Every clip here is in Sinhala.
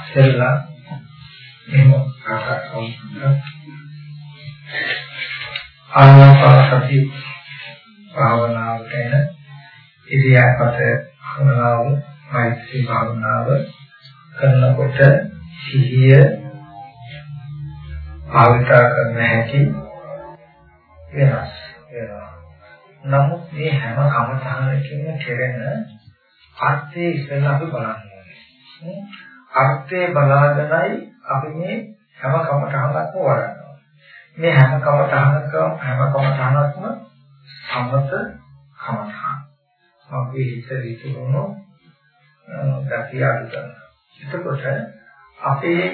ඉස්සෙල්ලා එහෙම කතා කරමු. ආනාපානසති භාවනාවට එන ඉරියාපත භාවනාව මෛත්‍රී භාවනාව කරනකොට සිහිය භාවිතා කරන්න හැටි වෙනස් වෙනවා. නමුත් මේ හැම කමතහනකින්ම කෙරෙන අර්ථය ඉස්සෙල්ලා අපි බලන්න ඕනේ. අර්ථය බලාගෙනයි අපි මේ හැම කමතහනක්ම වඩනවා. මේ හැම කමතහනකම හැම කමතහනක්ම සමත කමතහන. අපි හිත විතුරුණු ගතිය අඩු කරනවා. එතකොට අපේ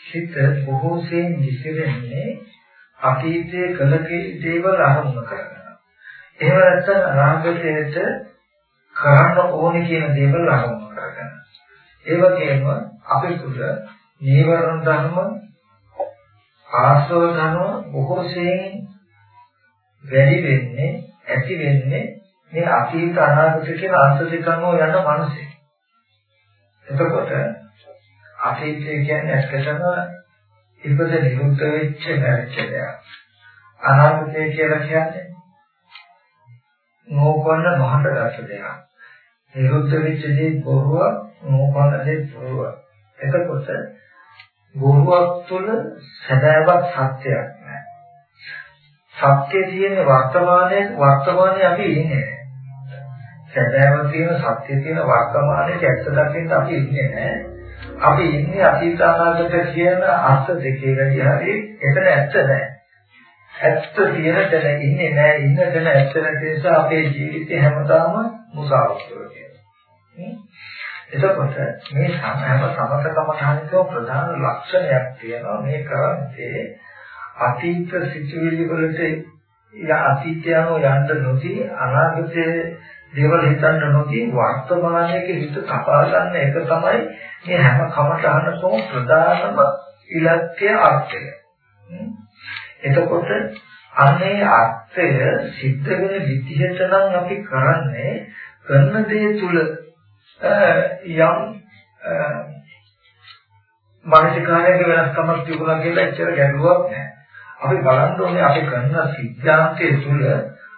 හිත බොහෝ සෙයින් විසිරෙන්නේ අතීතයේ කළ දේවල් අරමුණු කරගෙන. එහෙම නැත්නම් අනාගතයට කරන්න ඕනේ කියන දේවල් අරමුණු කරගෙන. ඒ වගේම අපි තුල නීවරණ ධර්ම ආශ්‍රව ධර්ම බොහෝ සෙයින් වැඩි වෙන්නේ ඇති වෙන්නේ මේ අතීත අනාගත කියන අන්ත දෙකම යන මනසේ. එතකොට අතීතය කියන්නේ ඇත්තටම ඉපද නිරුද්ධ වෙච්ච නැරිච්ච දෙයක්. අනාගතය කියලා කියන්නේ නෝපන්න මහතගත දෙයක්. නිරුද්ධ වෙච්ච දේ බොරුව, නෝපන්න දේ බොරුව. එතකොට බොරුවක් තුළ සදාවත් සත්‍යයක් නැහැ. සත්‍ය තියෙන වර්තමානයේ වර්තමානයේ අපි ඉන්නේ සැබෑම තියෙන සත්‍ය තියෙන වර්තමානයේ ඇත්ත දකින්න අපි ඉන්නේ නැහැ. අපි ඉන්නේ අතීත අනාගත කියන අර්ථ දෙකේ වැඩි හරි එතන ඇත්ත නැහැ. ඇත්ත තියෙන තැන ඉන්නේ නැහැ. ඉන්න තැන ඇත්ත නැති නිසා අපේ ජීවිතේ හැමදාම මුසාවක් වෙනවා. එතකොට මේ හැම සමතකම තහනකෝ ප්‍රධාන ලක්ෂණයක් තියෙනවා මේ කරන්නේ අතීත සිතුවිලි වලට ය අතීතයන්ව යන්න නොදී අනාගතයේ දේවල් හිතන්න නොදී වර්තමානයේ හිත කපා ගන්න එක තමයි මේ හැම කමඨහනකම ප්‍රධානම ඉලක්කය අර්ථය. එතකොට අනේ අර්ථය සිද්ධ වෙන විදිහට නම් අපි කරන්නේ කරන දේ තුල යම් මානසිකාරයක වෙනස්කමක් තිබුණා කියලා එච්චර ගැඹුරක් නැහැ. අපි බලන්න ඕනේ අපි කරන සිද්ධාන්තයේ තුල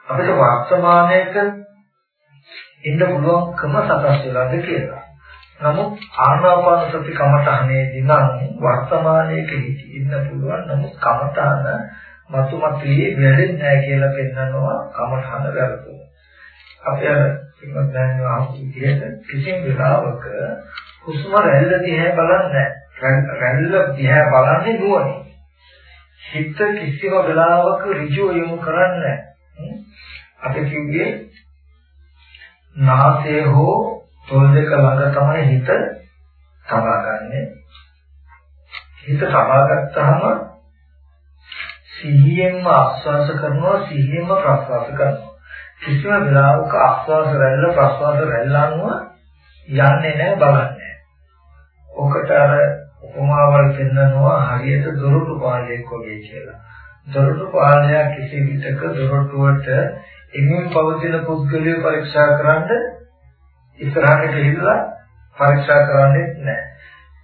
අපිට වර්තමානයේක ඉන්න පුළුවන්කම සකස් වෙලාද කියලා. නමුත් ආනාපාන සති කමඨහනේදී නම් වර්තමානයේක ඉන්න පුළුවන් නමුත් කමඨහන මතු මතුයේ වැඩෙන්නේ නැහැ කියලා පෙන්නනවා කමඨහන වැරදුන. අපි අර ඉක්මන් දැන් ආපු විදිහට කිසිම වෙලාවක හුස්ම රැල්ල දිහා බලන්නේ නැහැ. රැල්ල දිහා බලන්නේ නුවණින්. හිත කිසිම වෙලාවක ඍජුව යොමු කරන්නේ නැහැ. අපි කිව්වේ නාසය හෝ තොල් දෙක ළඟ තමයි හිත තබා ගන්නෙ. හිත තබා ගත්තාම සිහියෙන්ම ආස්වාස කරනවා සිහියෙන්ම ප්‍රස්වාස කරනවා. කිසිම වෙලාවක ආස්වාස රැල්ල ප්‍රස්වාස රැල්ල අනුව යන්නේ නැහැ බලන්නේ. ඔකට අර උපමාවල් පෙන්නනවා හරියට දොරටු පාලයක් වගේ කියලා. දොරටු පාලනය කිසි විටක දොරටුවට එමින් පවතින පුද්ගලයා පරීක්ෂා කරන්න ඉස්සරහට ගිහිල්ලා පරීක්ෂා කරන්නේ නැහැ.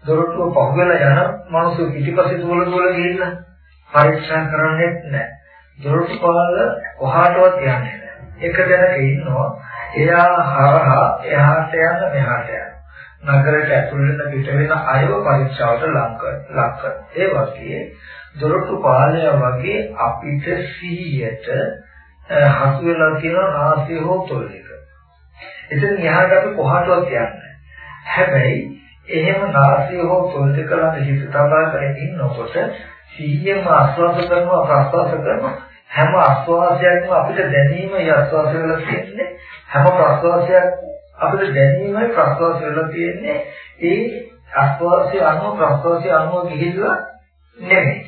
දොරටුව පහුවෙලා යන මිනිස්සු පිටිපස්සේ දුවල දුවල ගිහිල්ලා පරීක්ෂා කරන්නේ නැහැ. දොරටු පාල කොහාටවත් යන්නේ නැහැ. එක දැනක ඉන්නවා. එයා හරහා එහාට යන මෙහාට යන. නගරයට ඇතුල් වෙන පිට වෙන අයව පරීක්ෂාවට ලං කර. ඒ වගේ දොරටු පාලය වගේ අපිට සිහියට හසු වෙලා තියෙන නාසය හෝ තොල් එක. එතන එහාට අපි කොහාටවත් යන්නේ හැබැයි එහෙම නාසය හෝ තොල් දෙක ළඟ හිත තබාගෙන ඉන්නකොට සිහියෙන්ම ආස්වාද කරනවා ප්‍රස්වාස කරනවා හැම ආස්වාදයක්ම අපිට දැනීම ඒ ආස්වාද වෙලා තියෙන්නේ. හැම ප්‍රස්වාසයක් අපිට දැනීමයි ප්‍රස්වාස වෙලා තියෙන්නේ. ඒ ආස්වාදයේ අනුව ප්‍රස්වාසයේ අනුව ගිහිල්ලා නෙමෙයි.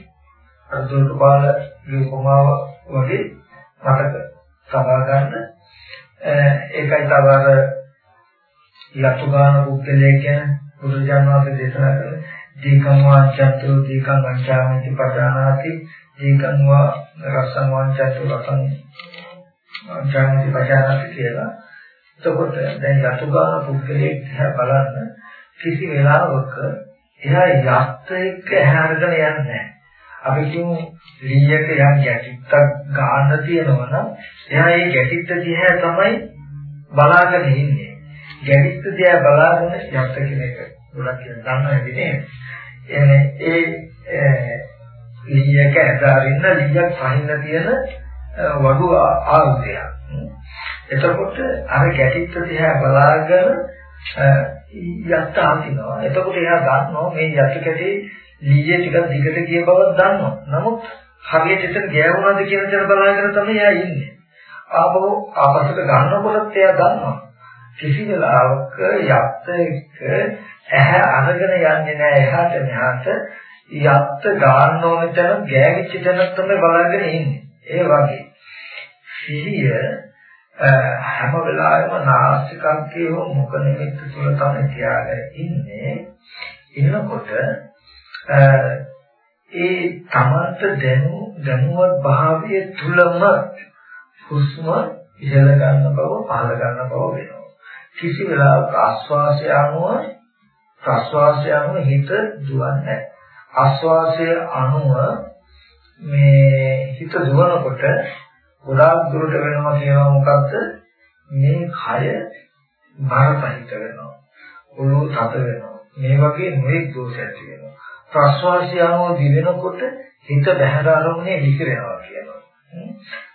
අර දුරු පාල විපමාව වගේ මතක සබා ගන්න. ඒකයි තව අර යතුගාන පුද්ගලයා කියන බුදුරජාණන් වහන්සේ දේශනා කළ දීකං වාචත්තු දීකං වංචාමිති පජානාති දීකං වා රසං වාචත්තු රසං වංචාමිති පජානාති කියලා එතකොට දැන් යතුගාන පුද්ගලයෙක් දිහා බලන්න කිසි වෙලාවක එයා යත් එක්ක හැරගෙන යන්නේ නැහැ. අපි කියමු ලීයක යම් ගැටිත්තක් ගන්න තියෙනවා නම් එයා ඒ ගැටිත්ත දිහා තමයි බලාගෙන ඉන්නේ. ගැටිත්ත දිහා බලාගෙන යත් කෙනෙක් ගොඩක් කියන දන්නවද නේද? එන්නේ ඒ ලීයක ඇදාරින්න ලීයක් පහින්න තියෙන වඩු ආයුධයක්. එතකොට අර ගැටිත්ත දිහා බලාගෙන යත්ත අඳිනවා. එතකොට එයා දන්නවා මේ යටි කැටේ ලීයේ ටිකක් දිගට ගිය බවක් දන්නවා. නමුත් හරියට එතන ගෑවුණාද කියන දේ බලාගෙන තමයි එයා ඉන්නේ. ආපහු ආපස්සට ගන්නකොටත් එයා දන්නවා. කිසි වෙලාවක යත්ත එක්ක ඇහැ අරගෙන යන්නේ නැහැ එහාට මෙහාට යත්ත ගන්න ඕන තැන ගෑවිච්ච තැන තමයි බලාගෙන ඉන්නේ. ඒ වගේ. සිහිය හැම වෙලාවෙම නාස්තිකත්වයේ හෝ මුඛ නිමිත්ත තුළ තමයි තියාගෙන ඉන්නේ. එනකොට ඒ තමන්ට දැනු දැනුවත් භාවයේ තුලම හුස්ම ඉහළ ගන්න බව පහළ ගන්න බව වෙනවා. කිසි වෙලාවක ආස්වාසය අනුව ප්‍රස්වාසය අනුව හිත දුවන්නේ ආස්වාසය අනුව මේ හිත දුවනකොට ගොඩාක් දුරට වෙනවා කියනවා මොකද්ද? මේ කය බරපහිත වෙනවා. ඔළුව තද වෙනවා. මේ වගේ නොයෙක් දෝෂ ඇති වෙනවා ප්‍රස්වාසය අනුව දිවෙනකොට හිත බහැර ආරම්භනේ විසිරෙනවා කියනවා.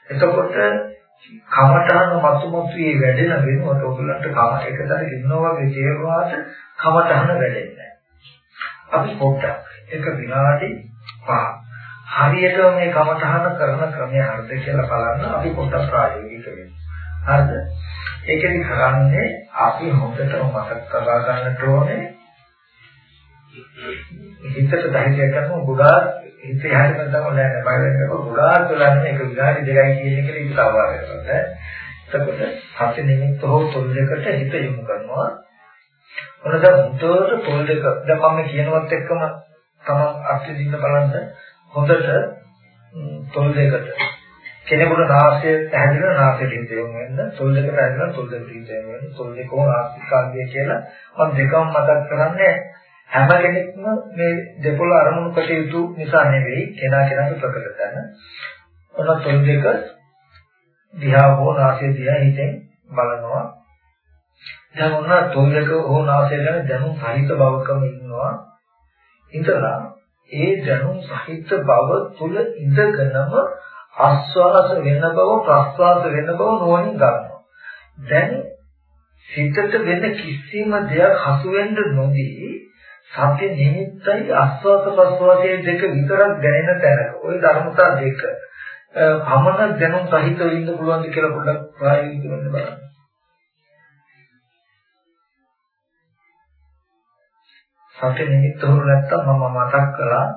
එතකොට කමඨහන මතුමුතුයේ වැඩෙන වෙනකොට ඔයගලන්ට කම එකතර ඉන්නවා වගේ තේරුවාට කමඨහන වැඩෙන්නේ අපි පොඩ්ඩක් එක විනාඩි 5 හරියට මේ කමඨහන කරන ක්‍රමය හරිද කියලා බලන්න අපි පොඩ්ඩක් ප්‍රායෝගික වෙමු. හරිද? ඒකෙදි කරන්නේ අපි හොඳට මතක තබා ගන්නට ඕනේ හිතට ධෛර්යය කරන ගොඩාක් හිත යහට නැත්නම් නෑ බය වෙනකොට ගොඩාක් වෙලාන්නේ එක විනාඩි දෙකයි කියන එක ඉතින් සාවාර කරනවා. එතකොට සති නිමිත්ත හෝ තොල් දෙකට හිත යොමු කරනවා. මොනද මුතෝට තොල් දෙක දැන් මම කියනවත් එක්කම තමයි අර්ථ දින්න බලන්න හොඳට තොල් දෙකට. කෙනෙකුට නාසය පැහැදිලිව නාසයට හිතෙන්න වෙන්න තොල් දෙක පැහැදිලිව තොල් දෙකට හිතෙන්න වෙන්න තොල් දෙකම නාසිකාග්‍රය කියලා මම දෙකම මතක් කරන්නේ හැම කෙනෙක්ම මේ දෙපොළ අරමුණු කටයුතු නිසා නෙවෙයි කෙනා කෙනාගේ ප්‍රකට කරන. ඔන්න තොල් දෙක දිහා හෝ නාසය දිහා හිතෙන් බලනවා. දැන් ඔන්න තොල් දෙක හෝ නාසය ගැන දැනුම් සහිත බවකම ඉන්නවා. ඉතලා ඒ දැනුම් සහිත බව තුල ඉඳගෙනම ආස්වාස වෙන බව ප්‍රස්වාස වෙන බව නොවනින් ගන්නවා. දැන් හිතට වෙන කිසිම දෙයක් හසු වෙන්න නොදී සත්‍ය නිමිත්තයි ආස්වාස ප්‍රස්වාසයේ දෙක විතරක් දැනෙන තැනක ওই ධර්මතා දෙක පමණ දැනුම් සහිතව ඉන්න පුළුවන්ද කියලා පොඩ්ඩක් ප්‍රායෝගිකව බලන්න. සති නිමිත්ත හොරු නැත්තම් මම මතක් කළා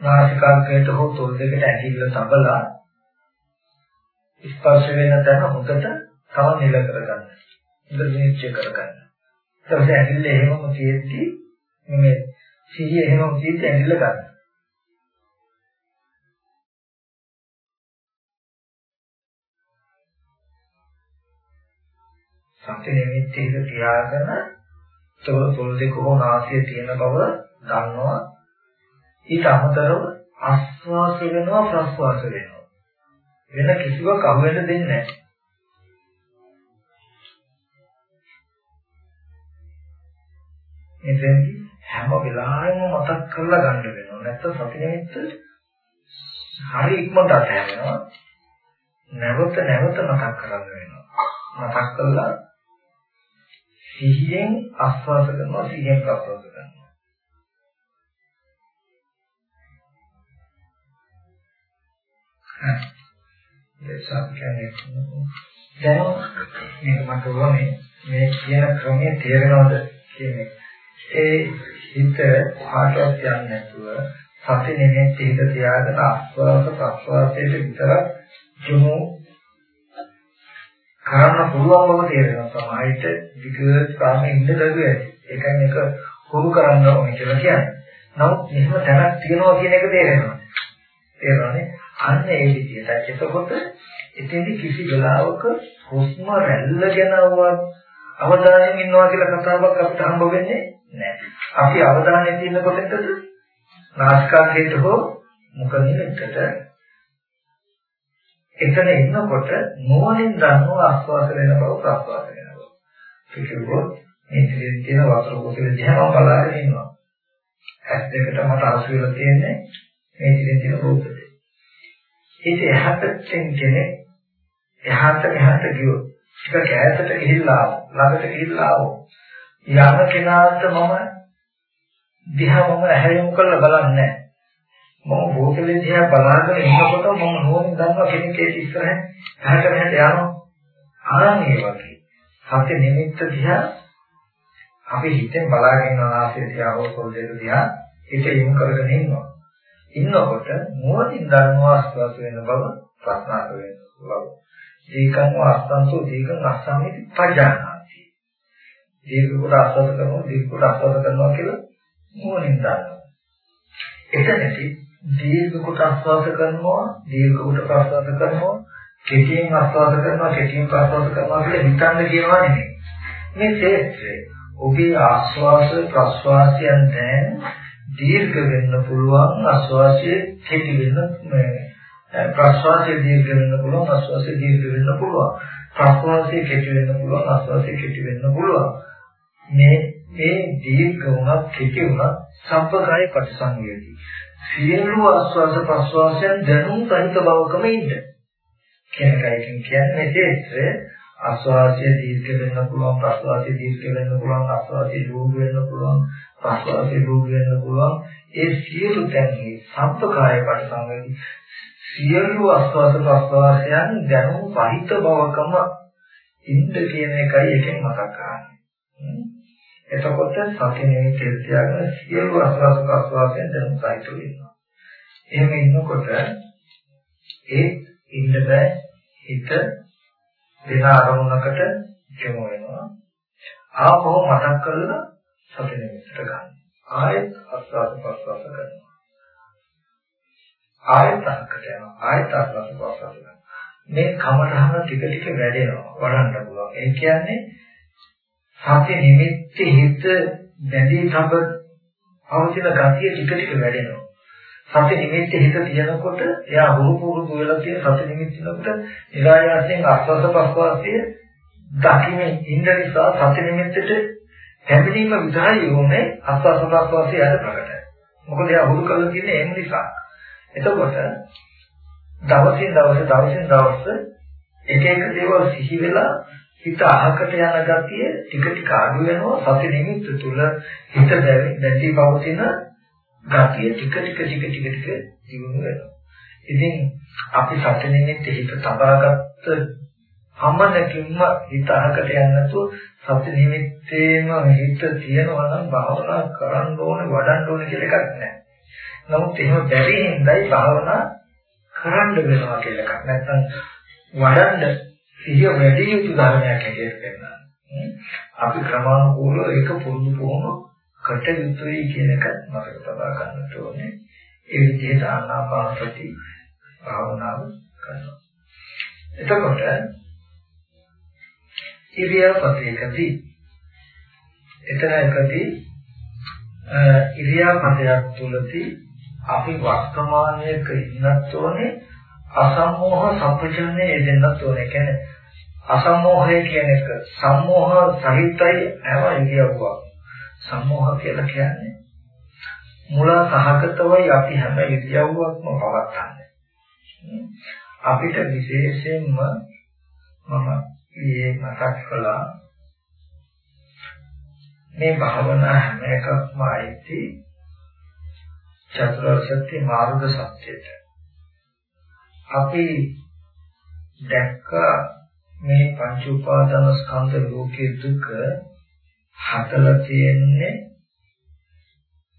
නාසිකාග්‍රයට හෝ තොල් දෙකට ඇඟිල්ල තබලා ස්පර්ශ වෙන තැන හොඳට තව නිල කරගන්න. හොඳ නිශ්චය කරගන්න. ඊට පස්සේ ඇඟිල්ල එහෙමම තියෙද්දි මේ සිහිය එහෙමම තියෙද්දි ඇඟිල්ල ගන්න. සති නිමිත්තේක තියාගෙන තොර තොල් දෙක හෝ නාසය තියෙන බව දන්නවා. ඊට අමතරව ආස්වාස වෙනවා ප්‍රස්වාස වෙනවා. වෙන කිසිවක් අහුවෙන්න දෙන්නේ නැහැ. එතෙන් හැම වෙලාවෙම මතක් කරලා ගන්න වෙනවා. නැත්නම් සති නිමිත්ත හරි ඉක්මනට අතහැරෙනවා. නැවත නැවත මතක් කරගන්න වෙනවා. මතක් කළා සිහියෙන් ආස්වාද කරනවා සිහියෙන් ප්‍රස්වාද කරනවා. ඒසක් කියන්නේ දැන් මේක මට ඕනේ මේ කියන ක්‍රමයේ තේරෙනවද කියන්නේ. ඒ හිත පාටවත් යන්නේ නැතුව සති නිමෙත් හිත තියාගෙන ආස්වාද ප්‍රස්වාදයට විතරක් යොමු කරන්න පුළුවන් බව තේරෙනවා. සමාහිත විගත කාමේ ඉන්න දරුවේ. ඒකයි මේක හුරු කරන්න ඕනේ කියලා කියන්නේ. නමුත් මෙහෙම තැනක් තියෙනවා කියන එක තේරෙනවා. තේරෙනවනේ? අන්න ඒ විදිහට. එතකොට එතෙන්දි කිසි වෙලාවක හුස්ම රැල්ල ගැනවත් අවධානයෙන් ඉන්නවා කියලා කතාවක් අපිට හම්බ වෙන්නේ නැහැ. අපි අවධානය තියෙන කොතෙන්ද? නාසිකාග්‍රේට හෝ මුඛ නිමිත්තට එතන ඉන්නකොට නුවණින් දන්නව ආස්වාද වෙන බව ප්‍රස්වාද වෙන බව. ඒකවල මේ ඉතින් තියෙන වතුර කොටේ දිහා බලාගෙන ඉන්නවා. ඇස් දෙකට මට අසු වෙලා තියෙන්නේ මේ ඉතින් තියෙන රූපෙ. ඒක එහාට කෙනෙක් එහාට මෙහාට ගියොත් ටික කෑතට ගිහිල්ලා ළඟට ගිහිල්ලා යන කෙනාට මම දිහා මම ඇහැයුම් කරලා බලන්නේ මම බෝතලේ දිහා බලාගෙන ඉන්නකොට මම නෝනින් දන්නවා කෙනෙක් ඒක ඉස්සරහින් එහාට මෙහාට යනවා ආන්නේ වගේ සත්‍ය නිමිත්ත දිහා අපි හිතෙන් බලාගෙන ඉන්න ආසය දිහා හෝ පොල්දේක දිහා හිත යොමු කරගෙන ඉන්නවා ඉන්නකොට නෝනින් දන්නවා ආස්වාද වෙන බව ප්‍රශ්නාත වෙන බව දීකං වාස්තන්තෝ දීකං අස්සාමිති පජානාති. දීර්ඝ කොට අස්වද කරනවා දීර්ඝ කොට අස්වද කරනවා කියලා නුවණින් දන්නවා. එතනදී දීර්ඝ කොට අස්වාද කරනවා දීර්ඝ කොට ප්‍රස්වාද කරනවා කෙටියෙන් අස්වාද කරනවා කෙටියෙන් ප්‍රස්වාද කරනවා කියලා හිතන්න කියනවා නෙමෙයි. මේ ශේත්‍රය ඔබේ ආස්වාස ප්‍රස්වාසයන් දැන් දීර්ඝ වෙන්න පුළුවන් ආස්වාසයේ කෙටි වෙන්න ප්‍රශ්වාසයේ දීර්ඝ වෙන්න පුළුවන් ආශ්වාසයේ දීර්ඝ වෙන්න පුළුවන්. ප්‍රශ්වාසයේ කෙටි වෙන්න පුළුවන් ආශ්වාසයේ කෙටි වෙන්න පුළුවන්. මේ මේ දීර්ඝ වුණත් කෙටි වුණත් සම්පකාය ප්‍රතිසංවේදී සියලු ආශ්වාස ප්‍රශ්වාසයන් දැනුම් සහිත බවකම ඉන්න කියන එකකින් කියන්නේ ශේත්‍රය ආශ්වාසයේ දීර්ඝ වෙන්න පුළුවන් ප්‍රශ්වාසයේ දීර්ඝ වෙන්න පුළුවන් ආශ්වාසයේ දීර්ඝ වෙන්න පුළුවන් ප්‍රශ්වාසයේ දීර්ඝ වෙන්න පුළුවන් ඒ සියලු තැන්හි සම්පකාය ප්‍රතිසංවේදී සියලු ආස්වාද ප්‍රස්වාසයන් දැනුම් සහිත බවකම ඉන්න කියන එකයි එකෙන් මතක් කරන්නේ. එතකොට සති නෙවෙයි තියාගෙන සියලු ආස්වාද ප්‍රස්වාසයන් දැනුම් සහිත වෙනවා. එහෙම ඉන්නකොට ඒ ඉන්න බෑ හිත වෙන අරමුණකට යොමු වෙනවා. ආපහු මතක් කරලා සති නෙවෙයිට ගන්න. ආයෙත් ආස්වාද ප්‍රස්වාස කරනවා. ආයත අංකට යනවා ආයත අස්වාද ප්‍රසවාස කරනවා මේ කමරහම ටික ටික වැඩෙනවා වඩන්න පුළුවන් ඒ කියන්නේ සත්‍ය නිමිත්ත හිත බැඳී තබ අවශ්‍යන ගතිය ටික ටික වැඩෙනවා. සත්‍ය නිමිත්ත හිත තියනකොට එයා හුරු පුරුදු වෙලා තියෙන සත්‍ය නිමිත්තනකොට නිරායාසයෙන් අස්වාද ප්‍රසවාසයේ දකින්නේ ඉන්න නිසා සත්‍ය නිමිත්තට පැමිණීම විතරයි උනේ අස්වාද ප්‍රසවාසයේ අද ප්‍රකටයි මොකද එයා හුරු කරලා තියෙන්නේ ඒ නිසා. එතකොට දවසින් දවස දවසින් දවස එක එක දේවල් සිහි වෙලා හිත අහකට යන ගතිය ටික ටික අඩු වෙනවා සති නිමිත්ත තුල හිත දැටි පවතින ගතිය ටික ටික ටික ටික ටික දියුණු වෙනවා. ඉතින් අපි සති නිමිත්ත හිත තබාගත්ත අමනකින්ම හිත අහකට යන්නේ නැතුව සති නිමිත්තේම හිත තියනවා නම් භාවනා කරන්න ඕනේ වඩන්න ඕනේ කියලා එකක් නැහැ. නමුත් එහෙම බැරි හින්දායි භාවනා කරන්න වෙනවා කියලා එකක්. නැත්නම් වඩන්න සිහිය වැඩි යුතු ධර්මයක් හැටියට පෙන්නනවා. අපි ක්‍රමානුකූලව ඒක පුරුදු පුහුණු කට යුතුයි කියන එක මතක තබා ගන්නට ඕනේ. ඒ විදිහට ආනාපානසති භාවනාව කරනවා. එතකොට ඉරියාපතේකදී එතන එකදී ඉරියාපතයක් තුලදී අපි වර්තමානයේක ඉන්නත් ඕනේ අසම්මෝහ සම්පජන්ණය යෙදෙන්නත් ඕනේ. කියන්නේ අසම්මෝහය කියන එක සම්මෝහ සහිතයි හැම ඉරියව්වක්. සම්මෝහ කියලා කියන්නේ මුලා සහගතවයි අපි හැම ඉරියව්වක්ම පවත්න්නේ. අපිට විශේෂයෙන්ම මම ඊයේ මතක් කළා මේ භාවනා හැම එකක්ම අයිති චතුරාර්ය සත්‍ය මාර්ග සත්‍යයට. අපි දැක්ක මේ පංච උපාදාන ස්කන්ධ ලෝකයේ දුක හතලා තියෙන්නේ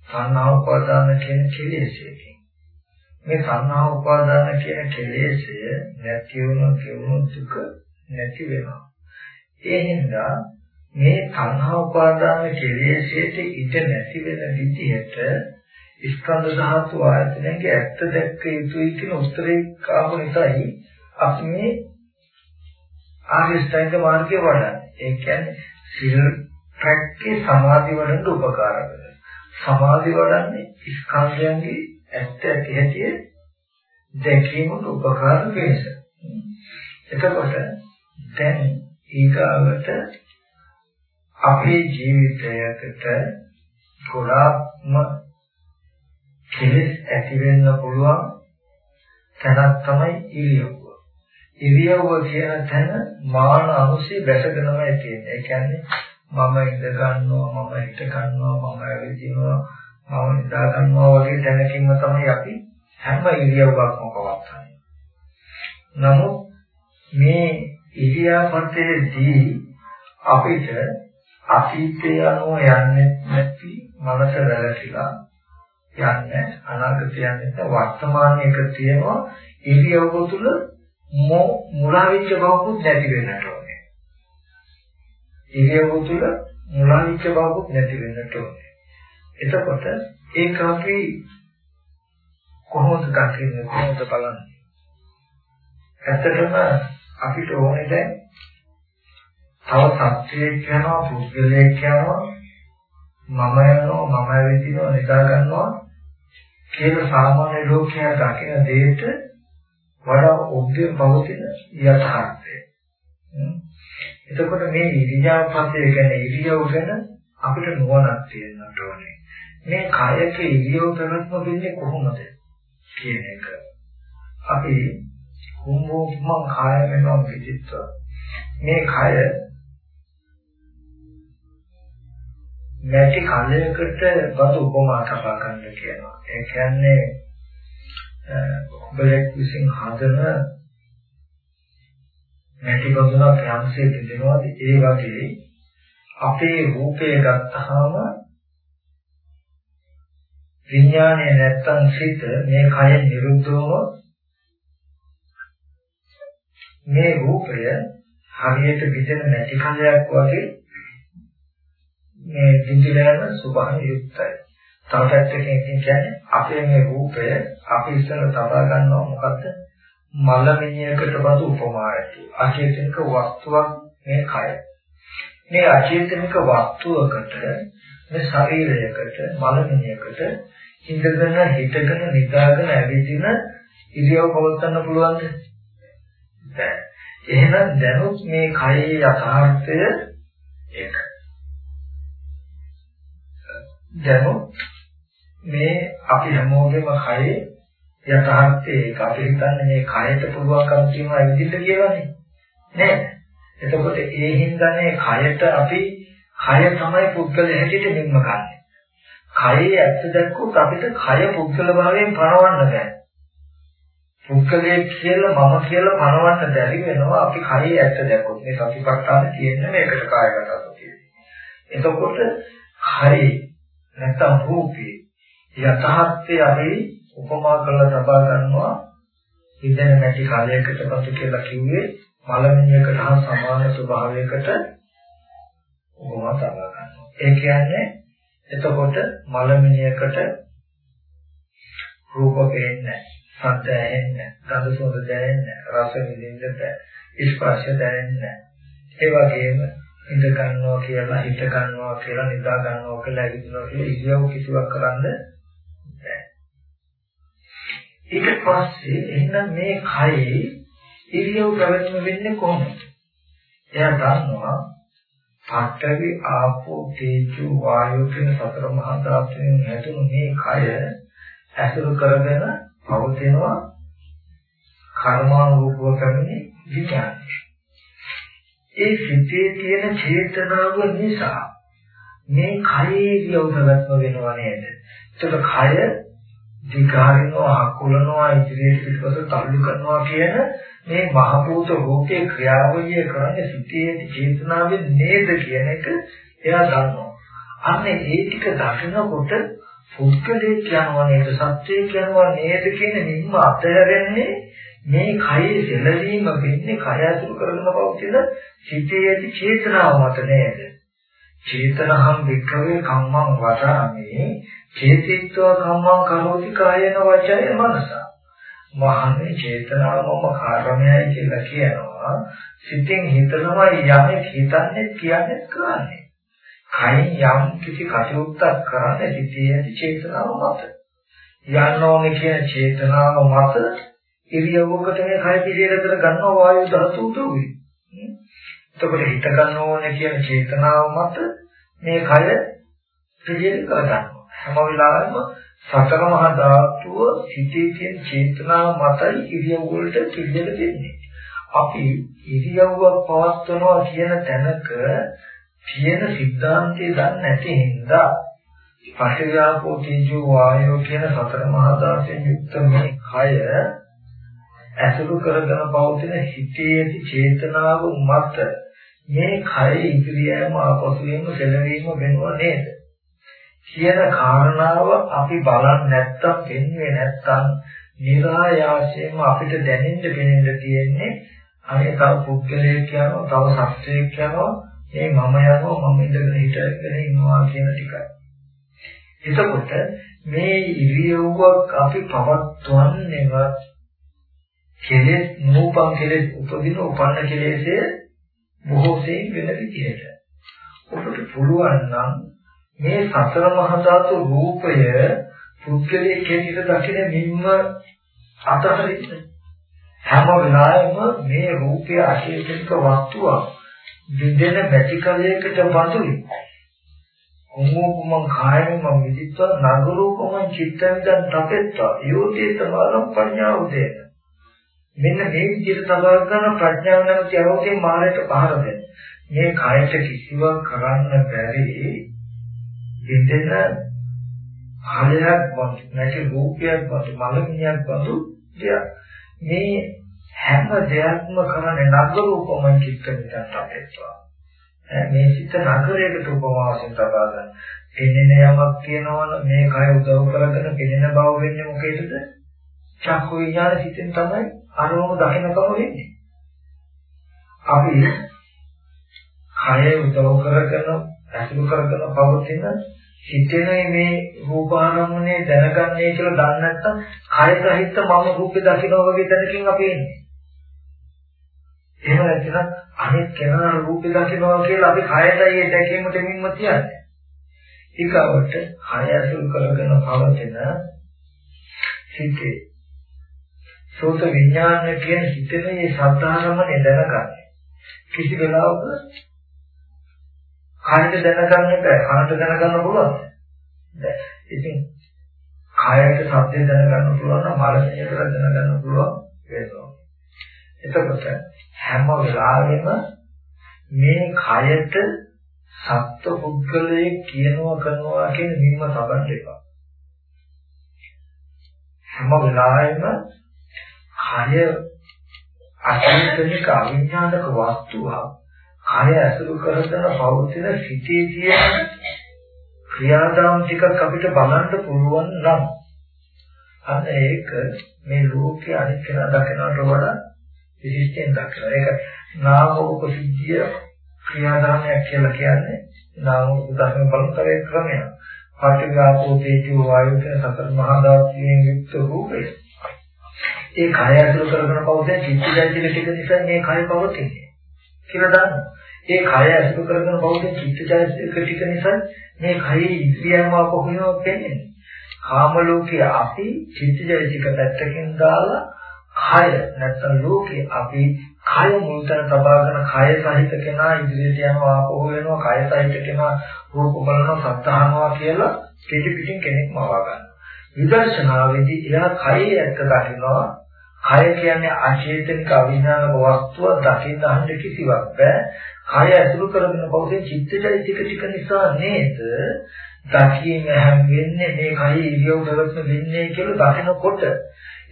සංහා උපාදාන කියන කෙලෙසකින්. මේ සංහා උපාදාන කියන කෙලෙසය නැති වුණොත් කියුණු දුක නැති වෙනවා. ඒ හින්දා මේ සංහා උපාදාන කෙලෙසයට ඉඳ නැති වෙන විදිහට ස්කන්ධ ධාතු ආයතනයේ ඇත්ත දැක්ක යුතුයි කියන උත්තරේ කාම නිසායි අපි මේ ආර්ය ශ්‍රැංග මාර්ගය වඩන්නේ. ඒ කියන්නේ සිල් ප්‍රැක්ටි සමාධි වඩන්න උපකාර වෙනවා. සමාධි වඩන්නේ ස්කන්ධයන්ගේ ඇත්ත ඇති හැටි දැකීමට උපකාර වෙනස. එතකොට දැන් ඊගාවට අපේ ජීවිතයකට ගොඩාක්ම කෙලෙස් ඇති වෙන්න පුළුවන් තැනක් තමයි ඉරියව්ව. ඉරියව්ව කියන තැන මාන අනුසය වැසගෙනමයි තියෙන්නේ. ඒ කියන්නේ මම ඉඳ ගන්නවා මම හිට ගන්නවා මම ඇවිදිනවා මම නිදා ගන්නවා වගේ තැනකින්ම තමයි අපි හැම ඉරියව්වක්ම පවත්න්නේ. නමුත් මේ ඉරියාපතේදී අපිට අතීතය අනුව යන්නේ නැති මනස වැළකීලා යන්නේ අනාගතය යන්නේ වර්තමානයේක තියෙනවා ඉරියව්ව තුළ මුලා වෙච්ච බවකුත් නැති වෙන්නට ඕනේ. ඉරියව්ව තුළ මුලා වෙච්ච බවකුත් නැති වෙන්නට ඕනේ. එතකොට ඒක අපි කොහොමද දකින්නේ කොහොමද බලන්නේ? ඇත්තටම අපිට ඕනේ දැන් තව සත්‍යයක් යනවා පුද්ගලයෙක් යනවා මම යනවා මම ඇවිදිනවා නිදා ගන්නවා කියන සාමාන්‍ය ලෝකයා දකින දෙයට වඩා ඔබ්බේ පවතින යථාර්ථය. එතකොට මේ ඉරියාපතේ ගැන ඉරියව් ගැන අපිට නුවණක් තියෙන්නට ඕනේ. මේ කායක ඉරියව් ප්‍රවත්ම වෙන්නේ කොහොමද කියන එක. අපි කුම්භෝපම කාය වෙනවා විචිත්‍ර. මේ කාය නැති කලයකට බඳු උපමා තබා ගන්න කියනවා. ඒ කියන්නේ ඔබලෙක් විසින් හදන නැති බඳුනක් යම්සේ දෙනවාද ඒ වගේ අපේ රූපය ගත්තාම විඥානය නැත්තම් සිත මේ කය නිරුද්ධව මේ රූපය හරියට විදෙන නැති කලයක් වගේ මේ දිවිලයන් සුභාන යුක්තයි. තව පැත්තකින් කියන්නේ අපේ මේ රූපය අපි ඉස්සර තබා ගන්නවා මොකද්ද? මල මිනියකට බඳු උපමායක්. අචේතනික වස්තුවක් මේ කය. මේ අචේතනික වස්තුවකට මේ ශරීරයකට මල මිනියකට ඉඳගෙන හිටගෙන නිදාගෙන ඇවිදින ඉරියව් පවත්වන්න පුළුවන්ද? බැහැ. එහෙනම් දැනුත් මේ කයේ යථාර්ථය ඒකයි. දැනුත් මේ අපි හැමෝගෙම කයේ යථාර්ථය ඒක අපි හිතන්නේ මේ කයට පුළුවන්කම තියෙනවා ඇවිදින්න කියලානේ නේද එතකොට ඒ හින්දානේ කයට අපි කය තමයි පුද්ගල හැටියට මෙන්න ගන්න. කයේ ඇත්ත දැක්කොත් අපිට කය පුද්ගල භාවයෙන් පණවන්න බෑ. පුද්ගලයේ කියලා මම කියලා පණවන්න බැරි වෙනවා අපි කයේ ඇත්ත දැක්කොත් මේ සතිපට්ඨාන කියන්නේ මේකට කායගත සතිය. එතකොට කයේ නැත්නම් රූපේ යථාර්ථය අපි උපමා කරලා තබා ගන්නවා ඉඳන නැති කාලයකට පසු කියලා කිව්වේ මලමිණියකට හා සමාන ස්වභාවයකට උපමා තබා ගන්නවා. ඒ කියන්නේ එතකොට මලමිණියකට රූප පේන්නේ සද්ද ඇහෙන්නේ ගඳ සුවඳ දැනෙන්නේ රස විඳින්න බෑ ස්පර්ශ දැනෙන්නේ ඒ වගේම ඉඳ ගන්නවා කියලා හිත ගන්නවා කියලා නිදා ගන්නවා කියලා ඇවිදිනවා කියලා ඉරියව් කිසිවක් කරන්න බෑ. ඊට පස්සේ එහෙනම් මේ කයේ ඉරියව් පැවැත්ම වෙන්නේ කොහොමද? එයා දන්නවා පඨවි ආපෝ තේජෝ වායෝ කියන සතර මහා ධාතුන් හැදුණු මේ කය ඇසුරු කරගෙන පවතිනවා කර්මානුරූපව කරන්නේ විඥානය. ඒ සිතේ තියෙන චේතනාව නිසා මේ කයේ විවෘතවත්ම වෙනව නේද? ඒකට කය විකාරිනවා, අකුලනවා, ඉදිරියට පිටපස තල්ලු කරනවා කියන මේ මහ භූත රූපේ ක්‍රියාවලිය කරන්නේ සිතේ චේතනාවෙන් නේද කියන එක එයා දන්නවා. අන්න ඒ ටික දකිනකොට පුද්ගලයේ කියනවා නේද, සත්‍යය කියනවා නේද කියන නිම්ම අතහැරෙන්නේ මේ කයේ සෙලවීම වෙන්නේ කය අසුර කරගෙන පවතින සිතේ ඇති චේතනාව මත නේද? චේතනහම් වික්‍රවේ කම්මං වදාමේ චේතිත්ව කම්මං කරෝති කායන වචය මනස. මහන්නේ චේතනාවම කාරණයයි කියලා කියනවා. සිතෙන් හිතනවා යමෙක් හිතන්නේ කියන්නේ කරන්නේ. කයින් යම් කිසි කටයුත්තක් කරන්න සිටී ඇති චේතනාව මත යන්න ඕනේ කියන චේතනාව මත ඉරියව්වකට මේ කය පිළියෙල කර ගන්නවා වායු ධාතු උදව්වේ. එතකොට හිත ගන්න ඕනේ කියන චේතනාව මත මේ කය පිළියෙල කර ගන්නවා. හැම වෙලාවෙම සතර මහා ධාතුව සිතේ තියෙන චේතනා මතයි ඉරියව් වලට පිළිදෙල දෙන්නේ. අපි ඉරියව්වක් පවත්වනවා කියන තැනක තියෙන સિદ્ધාන්තය දන්නේ නැති හින්දා පටිඝාපෝ තේජෝ වායෝ කියන සතර මහා ධාතයෙන් යුක්ත මේ කය ඇසුරු කරගෙන පවතින හිතේ චේතනාව මත මේ කය ඉදිරියම ආපසු වීම සැලවීම වෙනවා නේද? කියන කාරණාව අපි බලන්නේ නැත්තම් පෙන්වේ නැත්තම් નિરાයාසයෙන්ම අපිට දැනෙන්න පෙනෙන්න තියෙන්නේ අනේ තව පුද්ගලයෙක් යනවා තව සත්‍යයක් යනවා මේ මම යනවා මම ඉඳගෙන හිටගෙන ඉන්නවා කියන ටිකයි. එතකොට මේ ඉරියව්වක් අපි පවත්වන්නේම කෙලෙස් නූපන් කෙලෙස් උපදින උපන්න කෙලෙස්යේ බොහෝ සෙයින් වෙන විදිහට. ඔබට පුළුවන් නම් මේ සතර මහා ධාතු රූපය පුද්ගලයේ කෙනෙක් දකින මින්ම අතහරින්න. හැම වෙලාවෙම මේ රූපය අශේෂික වස්තුවක් විදෙන බැතිකලයකට බඳුයි. උමෝපම කායම විදිත්ව නගරූපම චිත්තෙන්දන් තපෙත්වා යෝතිය තමරම් පඤ්ඤාවදේ. මෙන්න මේ විදිහට තබා ගන්න ප්‍රඥාව නැති අවෝතේ මානයට පහර දෙන්න. මේ කායයට කිසිවක් කරන්න බැරි විදෙන ආලයක් වතු නැති රූපයක් වතු මලමිණියක් වතු දෙයක්. මේ හැම දෙයක්ම කරන්නේ නගර උපමන් චිත්ත නිකන් අපේක්ෂා. මේ චිත්ත නගරයකට උපමාවකින් තබා ගන්න. පෙනෙන යමක් කියනවනේ මේ කය උදව් කරගෙන පෙනෙන බව වෙන්නේ මොකේද? චක්කු විඥාන සිතෙන් තමයි අරමුණු දකින්නකම වෙන්නේ. අපි කය උදව් කරගෙන අසුරු කරගෙන පවතින හිතෙනේ මේ රූපාරම්මනේ දැනගන්නේ කියලා දන්නේ නැත්නම් කය සහිත මම රූපේ දකිනවා වගේ දැනකින් අපි එන්නේ. එහෙම නැත්නම් අනිත් කෙනා රූපේ දකිනවා කියලා අපි කයටයි ඒ දැකීම දෙමින්ම තියන්නේ. ඊකවට කය අසුල් කරගෙන පවතින සිතේ සෝත විඥානය කියන හිතේ මේ සද්ධාරමණය දැනගන්න. කිසි වෙලාවක කයට දැනගන්න බෑ. කනට දැනගන්න පුළුවන්. බෑ. ඉතින් කයට ශබ්දය දැනගන්න පුළුවන් නම් මනසට දැනගන්න පුළුවන් වෙනවා. එතකොට හැම වෙලාවෙම මේ කයට සත්ව පුද්ගලයේ කියනවා කරනවා කියන නිම්ම සබන් එපා. හැම වෙලාවෙම කය අසංකලික අවිඥානික වස්තුවක් කය ඇසුරු කරගෙන පවතින සිටේ තියෙන ක්‍රියාදාම ටිකක් අපිට බලන්න පුළුවන් නම් අන්න ඒක මේ ලෝකයේ අනිත් කෙනා දකිනවට වඩා විශේෂයෙන් දක්වනවා. ඒක නාම රූප සිද්ධිය ක්‍රියාදාමයක් කියලා කියන්නේ නාම උදාහරණ බලතරේ ක්‍රමයක්. පාටිගාපෝ තේජෝ වායු කියන සතර මහා ධාතුයෙන් යුක්ත රූපය. ඒ කය ඇතුළු කරගෙන පවතින චිත්තජයතික ටික නිසා මේ කය පවතින්නේ. කියලා දන්නවා. ඒ කය ඇතුළු කරගෙන පවතින චිත්තජයතික ටික නිසා මේ කයේ ඉන්ද්‍රියම අපහුවෙනවා කියන්නේ. කාම ලෝකයේ අපි චිත්තජයතික පැත්තකින් දාලා කය නැත්නම් ලෝකේ අපි කය මුල්තන තබාගෙන කය සහිත කෙනා ඉදිරියට යනවා ආපහු වෙනවා කය සහිත කෙනා රූප බලනවා සත්‍යහනවා කියලා පිටි පිටින් කෙනෙක්ම වවා ගන්නවා. විදර්ශනාවේදී එයා කයේ ඇත්ත දකිනවා. කය කියන්නේ අචේතනික අවිඥානික වස්තුව දකින්න අහන්න කිසිවක් බෑ. කය ඇතුළු කරගෙන පෞසේ චිත්තචෛතික ටික නිසා නේද? දකින්න හැම වෙන්නේ මේ කය ඉරියව් දෙවත්ම වෙන්නේ කියලා දකිනකොට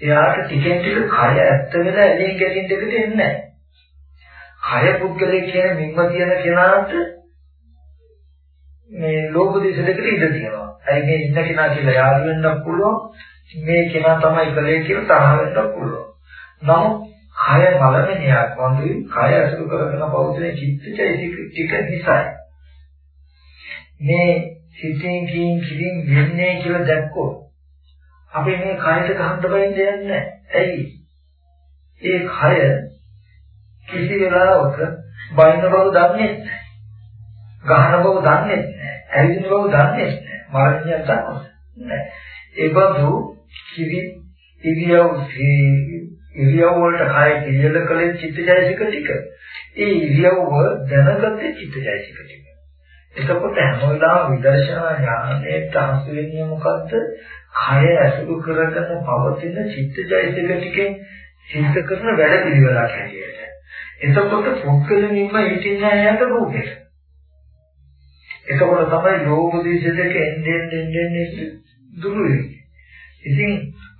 එයාට ටිකෙන් ටික කය ඇත්ත වෙලා ඇලෙන් ගැටින් දෙකට එන්නේ නැහැ. කය පුද්ගලයේ කියන මිම්ම තියෙන කෙනාට මේ ලෝභ දේශ දෙකට ඉඳ තියෙනවා. අයි මේ ඉන්න කෙනා කියලා යාළු වෙන්නත් පුළුවන්. මේ කෙනා තමයි කලේ කියලා තරහ වෙන්නත් පුළුවන්. නමුත් කය බලමිනියක් වගේ කය අසුරු කරගෙන පවතින චිත්තචෛතික ටික නිසායි. මේ සිතෙන් කියින් කියින් වෙන්නේ කියලා දැක්කොත් අපි මේ කයට ගහන්න බයින් දෙයක් නැහැ. ඇයි? ඒ කය කිසි වෙලාවක බයින්න බව දන්නේ නැහැ. ගහන බව දන්නේ නැහැ. ඇවිදින බව දන්නේ නැහැ. මරණියක් දන්නවද? නැහැ. ඒ බඳු කිවි ඉරියව් ඉරියව් වලට කය පිළියෙල කළේ චිත්තජයසික ටික. ඒ ඉරියව්ව දැනගත්තේ චිත්තජයසික ටික. එතකොට හැම වෙලාවෙම විදර්ශනා ඥානයට හසු වෙන්නේ මොකද්ද? කය ඇසුරු කරගෙන පවතින චිත්තජයසික ටිකෙන් සිද්ධ කරන වැඩ පිළිවෙලක් හැටියට. එතකොට පුද්ගලනින්ම හිටින්නේ නැහැ රූපෙට. එතකොට තමයි ලෝභ දේශ දෙක එන්නේ එන්නේ දුරු වෙන්නේ. ඉතින්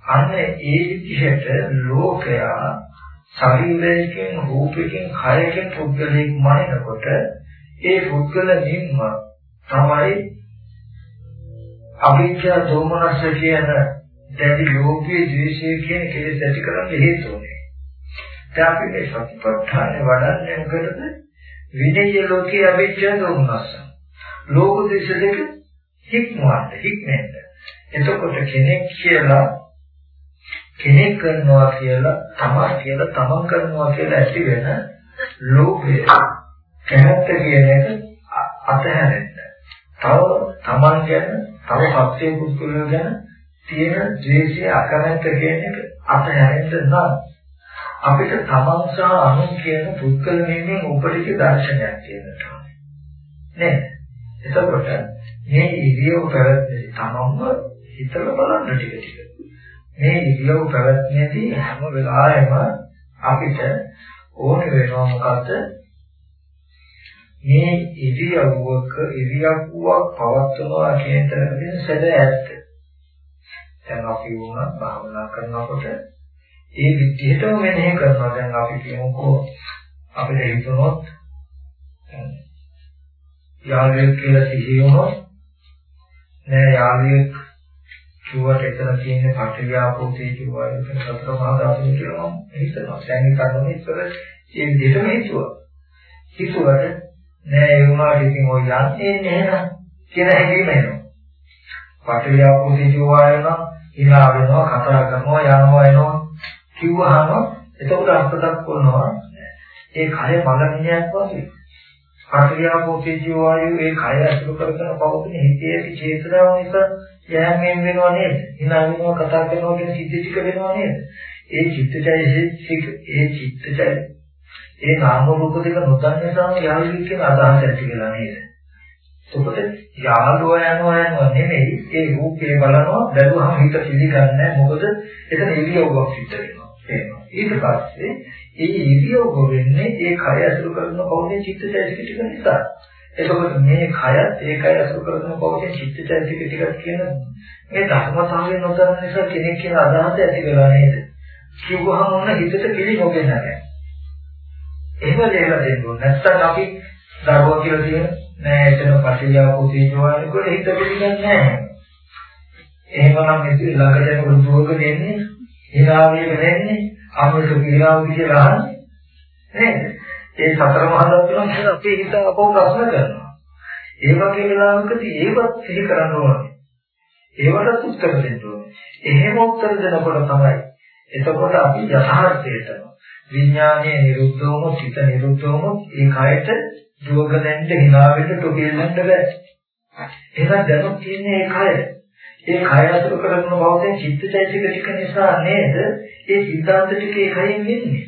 අන්න ඒ විදිහට ලෝකයා ශරීරයෙන් රූපයෙන් කයකින් පුද්ගලයෙක් මනිනකොට ඒ පුද්ගලනින්ම තමයි අවිද්‍යා දෝමනස කියන දැඩි ලෝභයේ ද්වේෂයේ කියන කෙලෙස් ඇති කරන්න හේතු වෙන්නේ. දැන් අපි මේ සතිපට්ඨාන වඩන්නේ මොකටද? විනය ලෝකයේ අවිද්‍යා දෝමනස. ලෝභ දේශ දෙක හික්මවන්න හික්මෙන්න. එතකොට කෙනෙක් කියලා කෙනෙක් කරනවා කියලා තමා කියලා තමන් කරනවා කියලා ඇති වෙන ලෝභය කැමැත්ත කියන එක අතහැරෙන්න. තව තමන් ගැන තව සත්‍ය පුද්ගලයන් ගැන තියෙන ද්වේෂය අකමැත්ත කියන එක අතහැරෙන්න නම් අපිට තමන් සහ අනුන් කියන පුද්ගල නිමෙන් උපරික දර්ශනයක් තියෙනවා. නේද? එතකොට මේ ඉරියව් පැවැත්මේ තමන්ව හිතලා බලන්න ටික ටික. මේ ඉරියව් පැවැත්මේදී හැම වෙලාවෙම අපිට ඕන වෙනවා මොකද්ද? මේ ඉරියව්වක ඉරියව්වක් පවත්වනවා කියන තරමදී සැබෑ ඇත්ත. දැන් අපි වුණා භාවනා කරනකොට ඒ විදිහටම මෙනෙහි කරනවා. දැන් අපි කියමුකෝ අපිට හිතුනොත් යාළුවෙක් කියලා සිහි වුණොත් නෑ යාළුවෙක් කිව්වට එතන තියෙන පටිවිආපෝ තේජෝ වායු සතර මහා ධාතු කියලා මම හිතනවා. දැන් ඒ කරුණ ඉස්සර ඒ විදිහටම හිතුවා. හිතුවට නෑ ඒ වුණාට ඉතින් ඔය යන්නේ නේද කියන හැඟීම එනවා. පටිවිආපෝ තේජෝ වායු නම් ඉනා වෙනවා කතා කරනවා යනවා එනවා කිව්වහම එතකොට අර්ථයක් කරනවා ඒ කය බලන්නේයක් වගේ. පටිවිආපෝ තේජෝ වායු ඒ කය අසුර කරගෙන පවතින හිතේ චේතනාව නිසා යෑමෙන් වෙනව නේද? hina වෙනවා කතා කරනවා කියන සිද්ධි ටික වෙනව නේද? ඒ චිත්තචෛතසික ඒ චිත්තචෛ ඒ නාම රූප දෙක නොදන්න නිසා යාළුවෙක් කියන අදහස ඇති වෙලා නේද? එතකොට යාළුවා යනවා යනවා නෙමෙයි ඒ රූපේ බලනවා බැලුවම හිත පිළිගන්නේ මොකද එතන ඉරියව්වක් සිද්ධ වෙනවා. එහෙනම් ඊට පස්සේ ඒ ඉරියව්ව වෙන්නේ ඒ කය අසුර කරන කවුනේ චිත්තචෛතසික ටික නිසා. එතකොට මේ කයත් ඒකයි අසු කරගෙන පවතින චිත්තචෛතසික ටිකක් කියන මේ ධර්මතාවය නොදන්න නිසා කෙනෙක් කියන අදහස ඇති වෙලා නේද? කිව්වහම මොන හිතට පිළි නොගෙන නැහැ. එහෙම දෙයලා දෙන්න ඕනේ. නැත්නම් අපි දරුවා කියලා කියන නෑ එතන පටිවිආපෝ තීජෝවානේ කොට හිත පිළිගන්නේ නැහැ. එහෙමනම් මේ ළඟට යන උරුදුවක දෙන්නේ හිලාවියක දෙන්නේ අමෘත පිළිගාව කියලා අහන්නේ නේද? ඒ සතර මහා ධාතුන් කියන අපේ හිත අපව ප්‍රශ්න කරනවා. ඒ වගේ වෙලාවකදී ඒවත් සිහි කරන්න ඕනේ. ඒවට උත්තර දෙන්න ඕනේ. එහෙම උත්තර දෙනකොට තමයි එතකොට අපි යථාර්ථයට විඥානයේ නිරුද්ධ වුණොත් හිත නිරුද්ධ වුණොත් ඒ කයට දුවක දැන්න හිනාවෙන්න තොපියලන්න බෑ. එහෙනම් දැනුත් තියෙන්නේ ඒ කය. ඒ කය අතුරු කරගෙන බවතෙන් චිත්තචෛතසික ටික නිසා නේද? ඒ සිද්ධාන්ත ටික ඒ කයෙන් වෙන්නේ.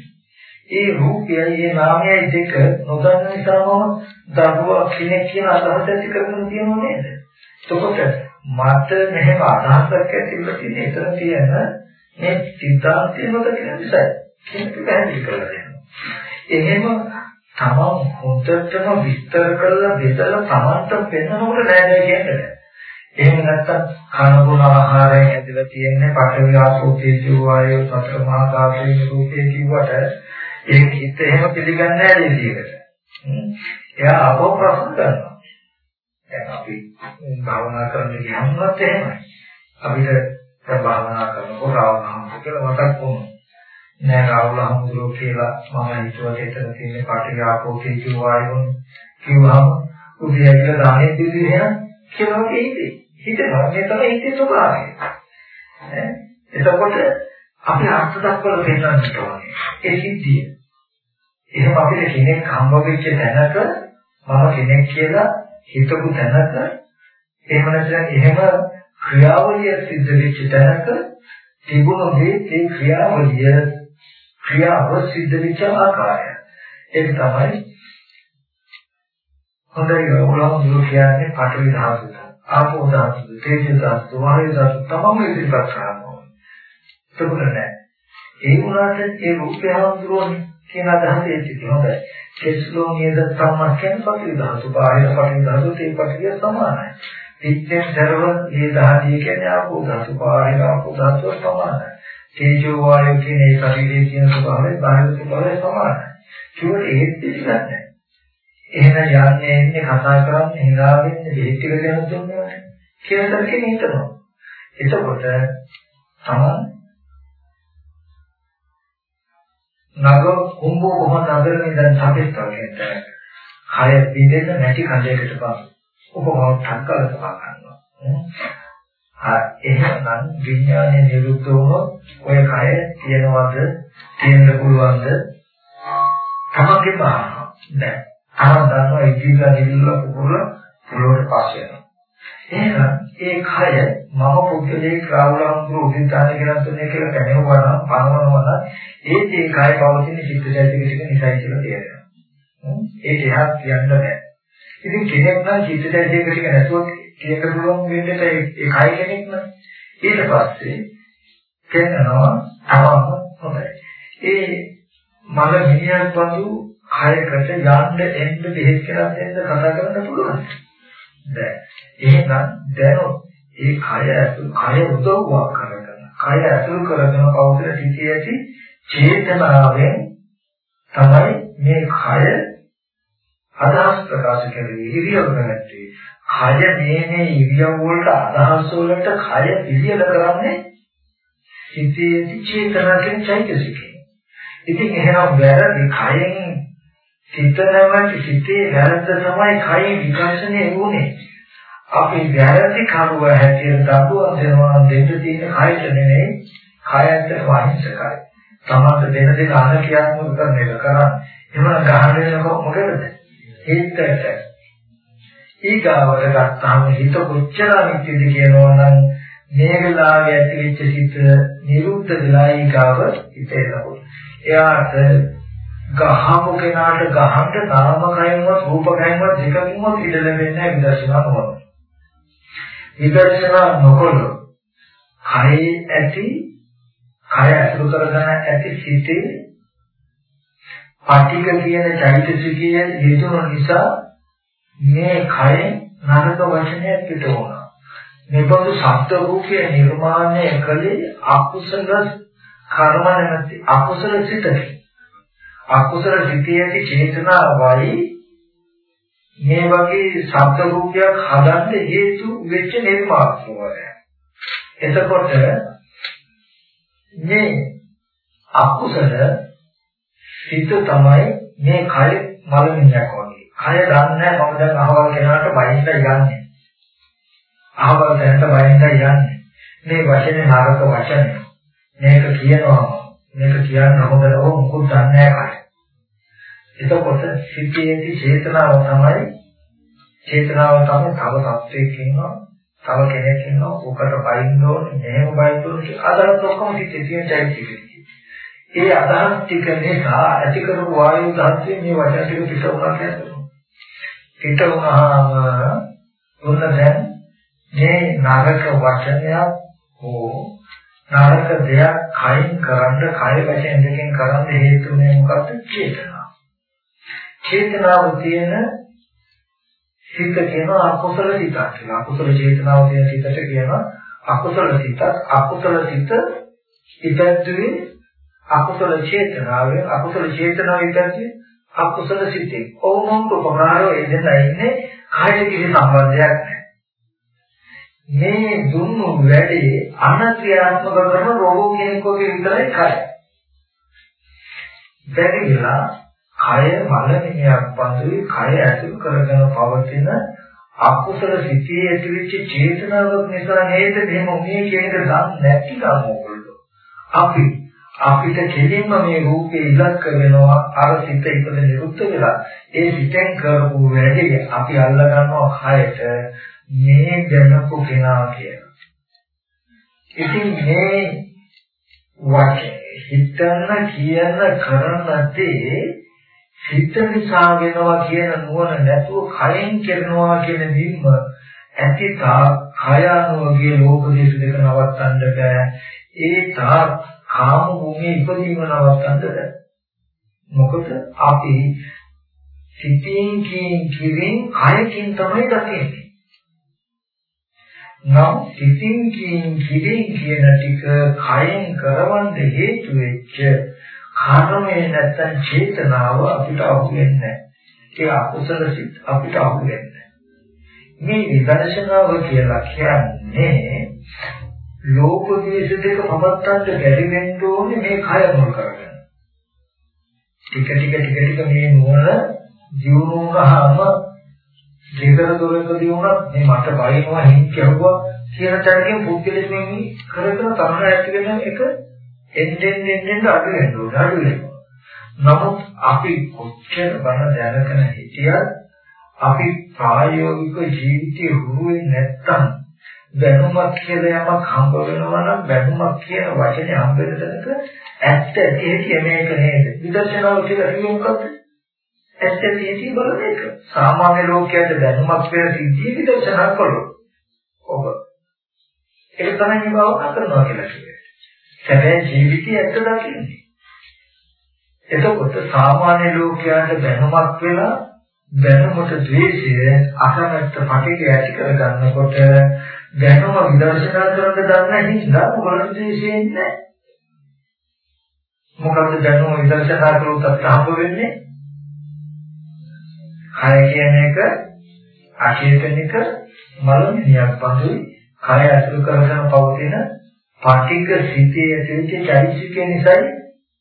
ඒ රූපයයි ඒ නාමයයි දෙක නොදන්න නිසාම දරුවා කෙනෙක් කියන අදහස ඇති කරගෙන තියෙනව නේද? එතකොට මට මෙහෙම අදහසක් ඇතිවෙලා තියෙන එතන තියෙන මේ සිද්ධාන්තය නොදකින නිසා කෙනෙක් පැහැදිලි කරලා දෙනවා. එහෙම තමන් හොඳටම විස්තර කරලා බෙදලා තමන්ට පෙන්වනකොට නෑ නෑ කියන්නේ. එහෙම නැත්තම් කන බොන ආහාරයෙන් ඇදලා තියෙන පඨවි ආපෝ තේජෝ වායෝ සතර මහා ධාතුන් රූපේ කිව්වට ඒ හිත එහෙම පිළිගන්නේ නැහැ විදිහකට. එයා අපෝ ප්‍රශ්න කරනවා. දැන් අපි භාවනා කරන්න ගියමත් එහෙමයි. අපිට දැන් භාවනා කරනකොට රාවණහම කියලා මතක් වුණා. නෑ රාහුල හමුදුරෝ කියලා මම හිතුවට එතන තියෙන පාටික ආපෝ කියු වායුන් කිව්වහම උදේට දාහේ දිවි වෙන කියලා හිතේ. හිතනවා මේ තමයි හිතේ ස්වභාවය. එතකොට අපි අර්ථ දක්වලා පෙන්නන්න ඕනේ. ඒ සිද්ධිය. එහෙනම් අපිට කෙනෙක් හම්බ වෙච්ච තැනක මම කෙනෙක් කියලා හිතපු තැනක එහෙම නැත්නම් එහෙම ක්‍රියාවලිය සිද්ධ වෙච්ච තැනක තිබුණු දේ ඒ ක්‍රියාවලිය ක්‍රියාව සිද්ධ වෙච්ච ආකාරය. ඒක තමයි හොඳයි ඔයගොල්ලෝ දුර කියන්නේ පටවි ධාතුව. ආපෝ ධාතුව, තේජෝ ධාතුව, වායු ධාතුව තමම ඉදිරිපත් කරනවා. ඒක නෑ. ඒ වුණාට ඒ රූපය හඳුරන්නේ කියන අදහස ඒකයි හොඳයි. කෙස්ලෝ නියද සම්මා කියන පටවි ධාතුව, බාහිර පටවි ධාතුව තේ පටවිය සමානයි. පිටෙන් සර්ව මේ ධාතිය කියන්නේ ආපෝ ධාතුව, බාහිර ආපෝ ධාතුව සමානයි. තේජෝ වායු කියන ඒ ශරීරයේ තියෙන ස්වභාවය බාහිර ස්වභාවය සමානයි. ඒකට ඒත් පිළිගන්නේ එහෙනම් යන්නේ එන්නේ කතා කරන්නේ හිනාවෙන්නේ දෙහිත් ටික ගැන දුන්නේ නැහැ කියලා කෙනෙක් හිතනවා. එතකොට තමන් නග කුඹෝ කොහොමද නගරනේ දැන් සාපේක්ෂව කය බින්දෙන්න නැති කඩේකට පස් උපමාවක් ටක්කල සපා ගන්නවා. ආ එහෙනම් විඥානයේ නිරුද්ධ වුණොත් ඔය කය තියනවද තියෙන්න පුළුවන්ද? තමන්ගේ බාහන. දැන් තමන් දන්නවා ඉදිරියට ගිහිල්ලා පුපුරලා පොළොවට පාස් වෙනවා. එහෙනම් ඒ කය මම පුද්ගලයේ ක්‍රාවලම්තු උදිතාන කියලා තුනේ කියලා කැනෙවුවා නම් පනවනවා නම් ඒ ඒ කය පවතින චිත්තචෛතසික ටික නිසයි කියලා තේරෙනවා. ඒක එහා කියන්න බෑ. ඉතින් කෙනෙක් නම් චිත්තචෛතසික ටික නැතුව කියන්න පුළුවන් වෙන්නේ ඒ කය කෙනෙක් නම් ඊට පස්සේ කියනවා තවම හොඳයි. ඒ මල මිනිහක් වඳු කයකට යන්න එන්න දෙහෙත් කියලා දෙන්න කතා කරන්න පුළුවන්. බෑ. එහෙනම් දැනොත් ඒ කය ඇතුළු කය උදව්වක් කරගෙන කය ඇතුළු කරගෙන පෞද්ගල සිටී ඇති චේතනාවෙන් තමයි මේ කය අදහස් ප්‍රකාශ කරන්නේ ඉරියව් නැත්තේ. කය මේ මේ ඉරියව් වලට අදහස් වලට කය පිළියෙල කරන්නේ සිටී චේතනා කියන චෛතසිකේ. ඉතින් එහෙනම් වැරදි කයෙන් සිතනවට සිතේ වැරද්ද තමයි කයි විකර්ෂණය වුනේ. අපි වැරදි කරුව හැටියට දඬුවම් දෙනවා දෙන්න තියෙන කයට නෙමෙයි කයට වහිංසකයි. තමන්ට දෙන දෙක අන ක්‍රියාත්මක කරන එක කරා. එහෙම ගහන්න වෙනකොට මොකද? හිතට. ඊගාවට ගත්තාම හිත කොච්චර අනිත්‍යද කියනවා නම් මේ වෙලාවේ ඇති වෙච්ච සිත නිරුද්ධ වෙලා ඊගාව හිතේනකොට. එයාට ගහමු කෙනාට ගහන්න නාම කයවත් රූප කයවත් දෙකකින්වත් ඉඩ ලැබෙන්නේ නැහැ විදර්ශනා නොවන. විදර්ශනා නොකළ කය ඇති කය අසුර කරගෙන ඇති සිටේ පටික කියන චෛතසිකයේ හේතුන නිසා මේ කය නරක වචනයක් පිට වුණා. මේබඳු ශබ්ද රූපය නිර්මාණය කළේ අකුසල කර්ම නැති අකුසල සිතකි. අකුසල සිතේ ඇති චේතනාවයි මේ වගේ ශබ්ද රූපයක් හදන්න හේතු වෙච්ච නිර්මාණය. එතකොට මේ අකුසල සිත තමයි මේ කය මලමිණයක් වගේ. කය දන්නේ මම දැන් අහවල් කෙනාට බයින්න යන්නේ. අහවල් දැනට බයින්න යන්නේ. මේ වචනේ නරක වචනය. මේක කියනවා මේක කියන්න හොඳ නෝ මොකුත් දන්නේ නැහැ එතකොට සිතේදී චේතනාව තමයි චේතනාව තමයි තව සත්‍යයක් ඉන්නවා තව කෙනෙක් ඉන්නවා ඔකට බයින්න ඕනේ මෙහෙම බයින්න ඕනේ අදහස් ඔක්කොම සිතේ තියෙන චෛත්‍යකයි. ඒ අදහස් ටික නිසා ඇති කරපු වායු ධාතුවේ මේ වචන ටික පිට වුණා කියන්නේ. පිට වුණාම උන්න දැන් මේ නරක වචනයක් හෝ නරක දෙයක් කයින් කරන්න කය වචන දෙකෙන් කරන්න හේතුනේ මොකක්ද චේතනාව. චේතනාව තියෙන සිත කියනවා අකුසල සිතක් කියලා. අකුසල චේතනාව තියෙන සිතට කියනවා අකුසල සිතක්. අකුසල සිත ඉපැද්දුවේ අකුසල චේතනාවෙන් අකුසල චේතනාව ඉපැද්දුවේ අකුසල සිතේ. ඕනෝන් උපකාරෝ එදෙනා ඉන්නේ කායයේ කිසි සම්බන්ධයක් නැහැ. මේ දුන්නු වැඩේ අනක්‍රියාත්මක කරන රෝගෝ කෙනෙක් වගේ විතරයි කය. බැරි වෙලා කය මලමිණයක් බඳුයි කය ඇතුල් කරගෙන පවතින අකුසල සිටී ඇතිවෙච්ච චේතනාවක් නිසා නේද මෙහෙම මේ කියන එක දන්නේ නැතිනම් ඕගොල්ලෝ අපි අපිට කෙලින්ම මේ රූපේ ඉලක්ක වෙනවා අර සිත ඉපද නිරුද්ධ වෙලා ඒ සිතෙන් කරපු වැඩේ අපි අල්ල ගන්නවා කයට මේ දැනපු කෙනා කියලා. ඉතින් මේ වචනේ හිතන්න කියන කරන දේ හිත නිසා වෙනවා කියන නුවණ නැතුව කයෙන් කරනවා කියන නිම්ම ඇති තා කය අනුවගේ ලෝක දේශ දෙක නවත්තන්න බෑ. ඒ තා කාම භූමියේ ඉපදීම නවත්තන්න බෑ. මොකද අපි සිතින් කින් කිරින් කයකින් තමයි දකින්නේ. නම් සිතින් කින් කිරින් කියන ටික කයෙන් කරවන්න හේතු වෙච්ච කර්මය නැත්තම් චේතනාව අපිට අහු වෙන්නේ නැහැ ඒ අකුසල සිත් අපිට අහු වෙන්නේ මේ විදර්ශනාව කියලා කියන්නේ ලෝක දේශ දෙක පවත්තන්න බැරි වෙන්න ඕනේ මේ කය මුල් කරගෙන. ටික ටික ටික ටික මේ නුවණ දියුණු වුණාම ජීතර දොරකදී වුණත් මේ මට බයිනවා හිත් කියවුවා කියන තරකින් පුද්ගලෙක් මේ කරගෙන තරහ ඇති වෙන එක එන්නෙන් එන්නෙන් අඩු වෙනවා අඩු වෙනවා. නමුත් අපි කොච්චර බණ දැනගෙන හිටියත් අපි ප්‍රායෝගික ජීවිතේ හුරුවේ නැත්තම් දැනුමක් කියලා යමක් හම්බ වෙනවා නම් දැනුමක් කියන වචනේ හම්බ වෙන තැනක ඇත්ත ඇති මේක නේද? විදර්ශනාව කියලා කියන්නේ මොකක්ද ඇත්ත ඇති බලන එක. සාමාන්‍ය ලෝකයට දැනුමක් කියන සිද්ධිය විදර්ශනා කළොත් ඔබ ඒක තමයි මේ භාවනා කරනවා කියලා කියන්නේ. සැබෑ ජීවිතය ඇත්ත දකින්නේ එතකොට සාමාන්‍ය ලෝකයට දැනුමක් වෙලා දැනුමට ද්වේෂය අකමැත්ත පටිඝය ඇති කර ගන්නකොට දැනුම විදර්ශනා කරන්න දන්න හින්දා මොකද ද්වේෂයෙන් නැහැ. මොකද දැනුම විදර්ශනා කළොත් අපහම වෙන්නේ කය කියන එක අචේතනික මලමිනියක් පඳුයි කය අසුර කරගෙන පවතින පටිඝ සිතේ ඇතිවෙච්ච චෛතසිකය නිසායි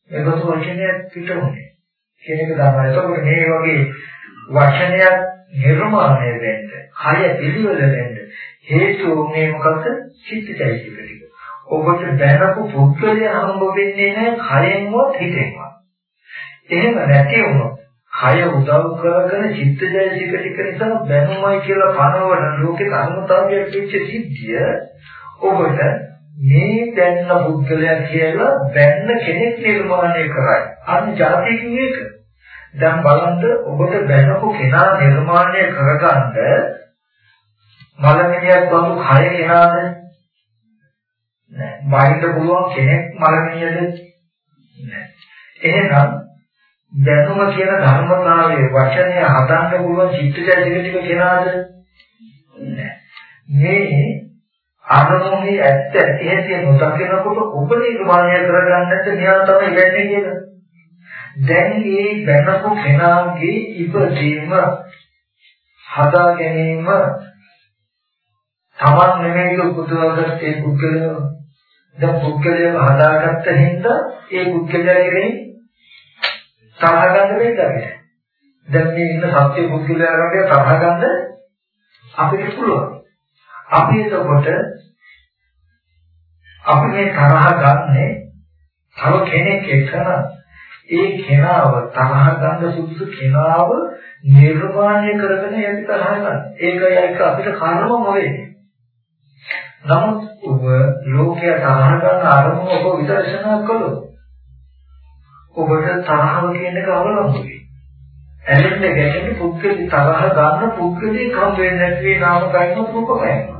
ඒකත් වචනයක් පිටුනේ. කියන එක තමයි. එතකොට මේ වගේ වචනයක් නිර්මාණය වෙන්න, කය පිළිවෙල වෙන්න හේතු මේ මොකක්ද? චිත්තචෛතසික ටික. ඔබට දැනපු පුද්ගලයා හම්බ වෙන්නේ නැහැ කයෙන්වත් හිතෙන්වත්. එහෙම නැති වුණොත් කය උදව් කරගෙන චිත්තචෛතසික ටික නිසා දැනුමයි කියලා පනවන ලෝකේ ධර්මතාවයක් වෙච්ච සිද්ධිය ඔබට මේ දැන්න පුද්ගලයා කියලා දැන්න කෙනෙක් නිර්මාණය කරයි. අන්න જાතිය කියන්නේ ඒක. දැන් බලන්න ඔබට බැනපු කෙනා නිර්මාණය කරගන්න මලමිනියක් වගේ කය කෙනාද නෑ. වයින්ද පුළුවන් කෙනෙක් මලමිනියද නෑ. එහෙනම් දැනුම කියන ධර්මතාවයේ වචනය හදන්න පුළුවන් චිත්තජය ටික කෙනාද? නෑ. මේ අරමුණේ ඇත්ත ඇති ඇති නොදකිනකොට ඔබ නිර්මාණය කරගන්නට න්යාය තමයි වෙන්නේ කියලා දැන් මේ බැනපු කෙනාගේ ඉපදීම හදා ගැනීම තමන් නෙමෙයි උපදවාගත්ත ඒ පුද්ගලයා. දැන් පුද්ගලයා හදාගත්ත හින්දා ඒ පුද්ගලයා කෙරෙහි තරහ ගන්න බැහැ දැන් මේ ඉන්න සත්‍ය පුද්ගලයා වගේ තරහ ගන්න අපිට පුළුවන්. අපි එතකොට අපි මේ තරහ ගන්නේ තව කෙනෙක් එක්කන ඒ කෙනාව තරහ ගන්න සුදුසු කෙනාව නිර්මාණය කරගෙන යටි තරහ ගන්න. ඒකයි ඒක අපිට කර්මම වෙන්නේ. නමුත් ඔබ ලෝකයේ තරහ ගන්න අරමුණ ඔබ විදර්ශනා කළොත් ඔබට තරහව කියන එක අවලංගුයි. ඇලෙන්න ගැටෙන්න පුද්ගලි තරහ ගන්න පුද්ගලි කම් වෙන්නේ නැති නාම කයින් රූපකයන්.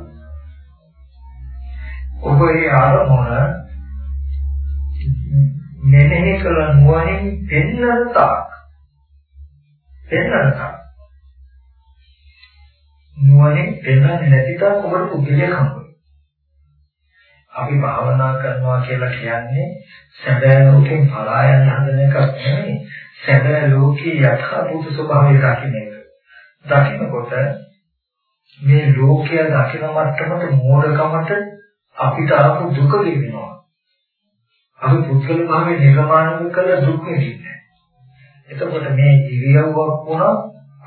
ඔබ ඒ අරමුණ මෙනෙහි කළ නුවණින් පෙන්නන තාක් පෙන්නන තාක් නුවණින් පෙන්නන්නේ නැති තාක් ඔබට පුදුලියක් හම්බුනේ. අපි භාවනා කරනවා කියලා කියන්නේ සැබෑ ලෝකෙන් පලා යන හදන එකක් නෙවෙයි. සැබෑ ලෝකයේ යථාභූත ස්වභාවය දකින්න එක. දකින්නකොට මේ ලෝකය දකින මට්ටමට මෝඩකමට අපිට ආපු දුක ගෙවෙනවා. අපි පුද්ගල භාවයේ නිර්මාණය කළ දුක් විඳින්නේ. එතකොට මේ ඉරියව්වක් වුණා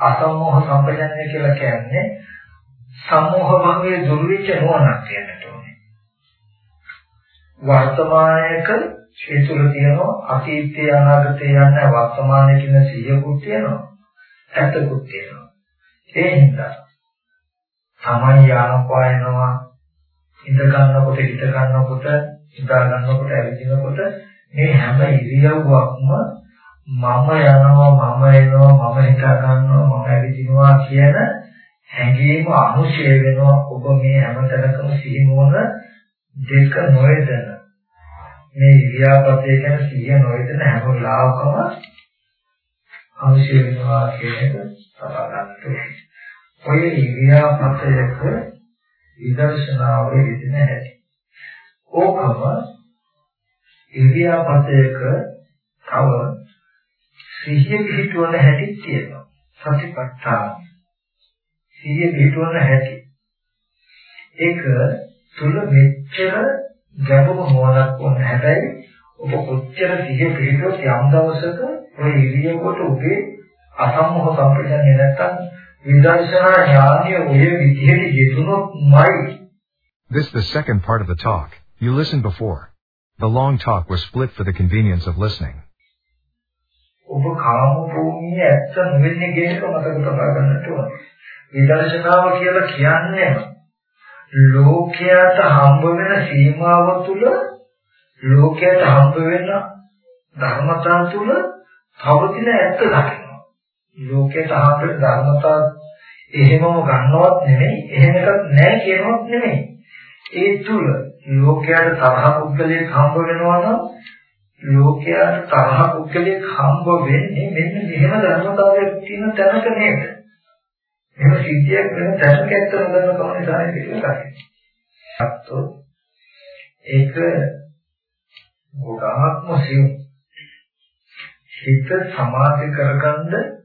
අසමෝහ සම්පජන්‍ය කියලා කියන්නේ සමෝහ භාවයේ දුර්විච්ච නොවනක් කියන්නට ඕනේ. වර්තමානයක ඒ තුළ තියෙනවා අතීතය අනාගතය යන වර්තමානයේ කියන සියකුත් තියෙනවා. ඇත්තකුත් තියෙනවා. ඒ හින්දා තමයි ආනපායනවා ඉඳ ගන්නකොට හිට ගන්නකොට ඉඳා ගන්නකොට ඇවිදිනකොට මේ හැම ඉරියව්වක්ම මම යනවා මම එනවා මම හිතා ගන්නවා මම ඇවිදිනවා කියන හැඟීම අනුශය වෙනවා. ඔබ මේ හැමතැනකම සිහිනුවන දෙක නොයදන. මේ ඉරියාපතේ ගැන සිහිය නොයදන හැම වෙලාවකම අනුශය වෙනවා කියන එක සබඳන්නේ ඔය ඉරියාපතයක විදර්ශනාවේ විදින හැටි ඕකම ඉරියාපතයක තව සිහිය පිහිටවන හැටි තියෙනවා සතිපට්ඨාන. සිහිය පිහිටවන හැටි. ඒක තුල මෙච්චර ගැඹුරු මොනක් වුණ හැබැයි ඔබ කොච්චර සිහිය පිහිටුවත් යම් දවසක ඔය ඉරියව්වට ඔබේ අසම්මෝහ සම්ප්‍රදාය නැත්තම් විදර්ශනා ඥානය ඔය විදිහට යෙදුනොත්මයි This is the second part of the talk. You listened before. The long talk was split for the convenience of listening. ඔබ කාම භූමියේ ඇත්ත නෙවෙන්නේ කියන එක මතක තබා ගන්නට ඕනේ. විදර්ශනාව කියලා කියන්නේ ලෝකයට හම්බ වෙන සීමාව තුළ ලෝකයට හම්බ වෙන ධර්මතාව තුළ පවතින ඇත්ත දකිනවා. ලෝකයට හම්බ වෙන ධර්මතාව එහෙමම ගන්නවත් නෙමෙයි, එහෙම එකක් නැහැ කියනවත් නෙමෙයි. ඒ තුල ලෝකයට තරහ පුද්ගලයෙක් හම්බ වෙනවා නම් ලෝකයට තරහ පුද්ගලයෙක් හම්බ වෙන්නේ මෙන්න මෙහෙම ධර්මතාවයක් තියෙන තැනක නේද? එහෙම සිද්ධියක් වෙන තැනක ඇත්ත නොදන්න කවන්නේ සාහිත්‍ය කියලා කියනවා. ඒක ගොඩාක්ම සියුම්. හිත සමාධි කරගන්න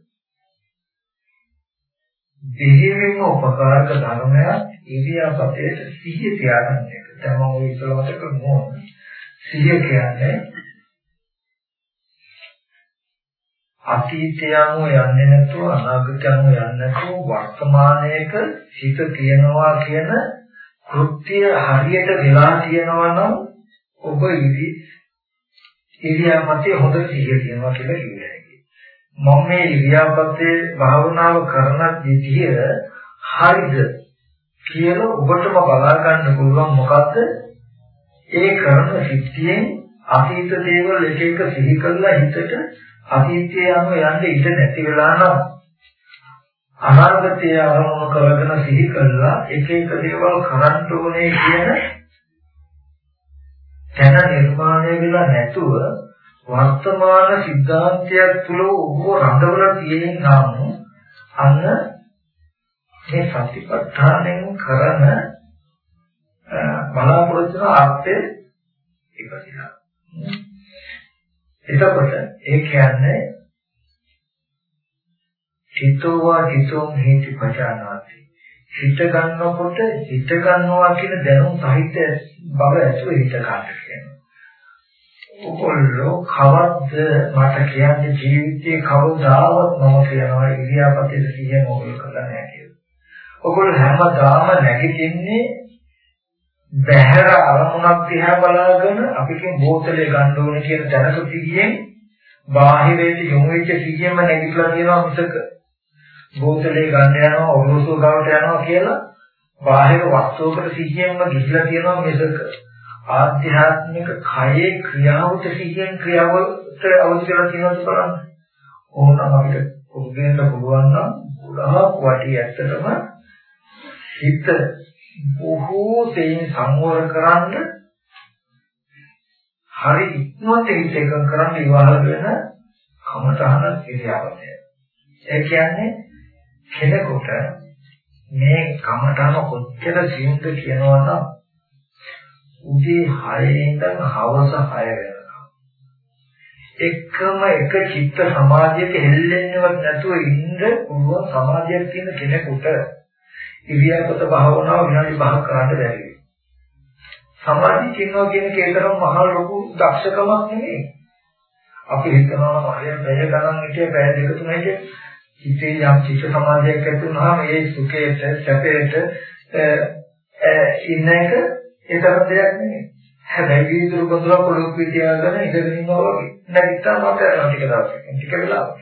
දෙහිවිම උපකාරක ධර්මයක් ඉරියාපතේට සිහිය තියාගන්න එක. දැන් මම ඔය ඉස්සලවට කරනවා. සිහිය කියන්නේ අතීතය යනු යන්නේ නැතුව අනාගතය යනු යන්නේ නැතුව වර්තමානයේක හිත තියනවා කියන කෘත්‍ය හරියට වෙලා තියෙනවා නම් ඔබ ඉදි ඉරියාපතේ හොඳ සිහිය තියනවා කියලා කියන්නේ. මම මේ ඉරියාපතේ භාවනාව කරන විදිය හරිද කියලා ඔබටම බලා ගන්න පුළුවන් මොකද්ද? ඒ කරන සිද්ධියෙන් අතීත දේවල් එක එක සිහි කරලා හිතට අතීතයේ යන යන්න ඉඩ නැති වෙලා නම් අනාගතය අරමුණු කරගෙන සිහි කරලා එක එක දේවල් කරන්න ඕනේ කියන තැන නිර්මාණය වෙලා නැතුව වර්තමාන සිද්ධාන්තයක් තුල ඔබ රඳවලා තියෙන නම් අන්න මේ සතිපට්ඨානෙන් කරන බලාපොරොත්තු වෙන අර්ථය ඉපදිනවා. එතකොට ඒ කියන්නේ චිතෝවා චිතෝම් හේති පචානාති. හිත ගන්නකොට හිත ගන්නවා කියන දැනුම් සහිත බව ඇතුළේ හිත ගන්න කියනවා. ඔකොල්ලෝ කවද්ද මට කියන්නේ ජීවිතේ කවදාවත් මම කියනවා ඉරියාපතේ සිහිය මොකද කරලා නැහැ කියලා. ඔගොල්ලෝ හැමදාම නැගිටින්නේ බහැර අරමුණක් දිහා බලාගෙන අපිකින් බෝතලේ ගන්න ඕනේ කියන දැනක සිහියෙන් බාහිරයට යොමු වෙච්ච සිහියෙන්ම නැගිටලා තියෙනවා මිසක බෝතලේ ගන්න යනවා ඔරලෝසුව ගාවට යනවා කියලා බාහිර වස්තුවකට සිහියෙන්ම ගිහිලා තියෙනවා මිසක ආධ්‍යාත්මික කයේ ක්‍රියාවට සිහියෙන් ක්‍රියාවට අවදි කරලා තියෙනවද බලන්න ඕනනම් අපිට උගෙන්න පුළුවන් නම් ගොඩාක් වටි ඇත්තටම හිත බොහෝ සෙයින් සංවර කරන්න හරි ඉක්මනට හිත එකඟ කරන්න ඉවහල් වෙන කමතහන ඉරියාවතය. ඒ කියන්නේ කෙනෙකුට මේ කමතහන කොච්චර සියුම්ද කියනවා නම් උදේ 6 ඉඳන් හවස 6 වෙනකම් එකම එක චිත්ත සමාධියක හෙල්ලෙන්නවත් නැතුව ඉන්න පුළුවන් සමාධියක් තියෙන කෙනෙකුට ඉරියාපත භාවනාව විනාඩි 5ක් කරන්න බැරි වෙයි. සමාධිය කියනවා කියන කේතරම් මහා ලොකු දක්ෂකමක් නෙමෙයි. අපි හිතනවා මායя පැය ගණන් හිටිය පැය දෙක තුන හිටිය හිතේ යම් චිත්ත සමාධියක් ඇති වුණාම ඒ සුඛයට සැපයට ඉන්න එක ඒ තරම් දෙයක් නෙමෙයි. හැබැයි විදුරු බඳුරක් පොළොක් විදියාගෙන ඉඳගෙන ඉන්නවා වගේ. නැගිට්ටා මත යනවා ටික දවසක්. ටික වෙලාවක්.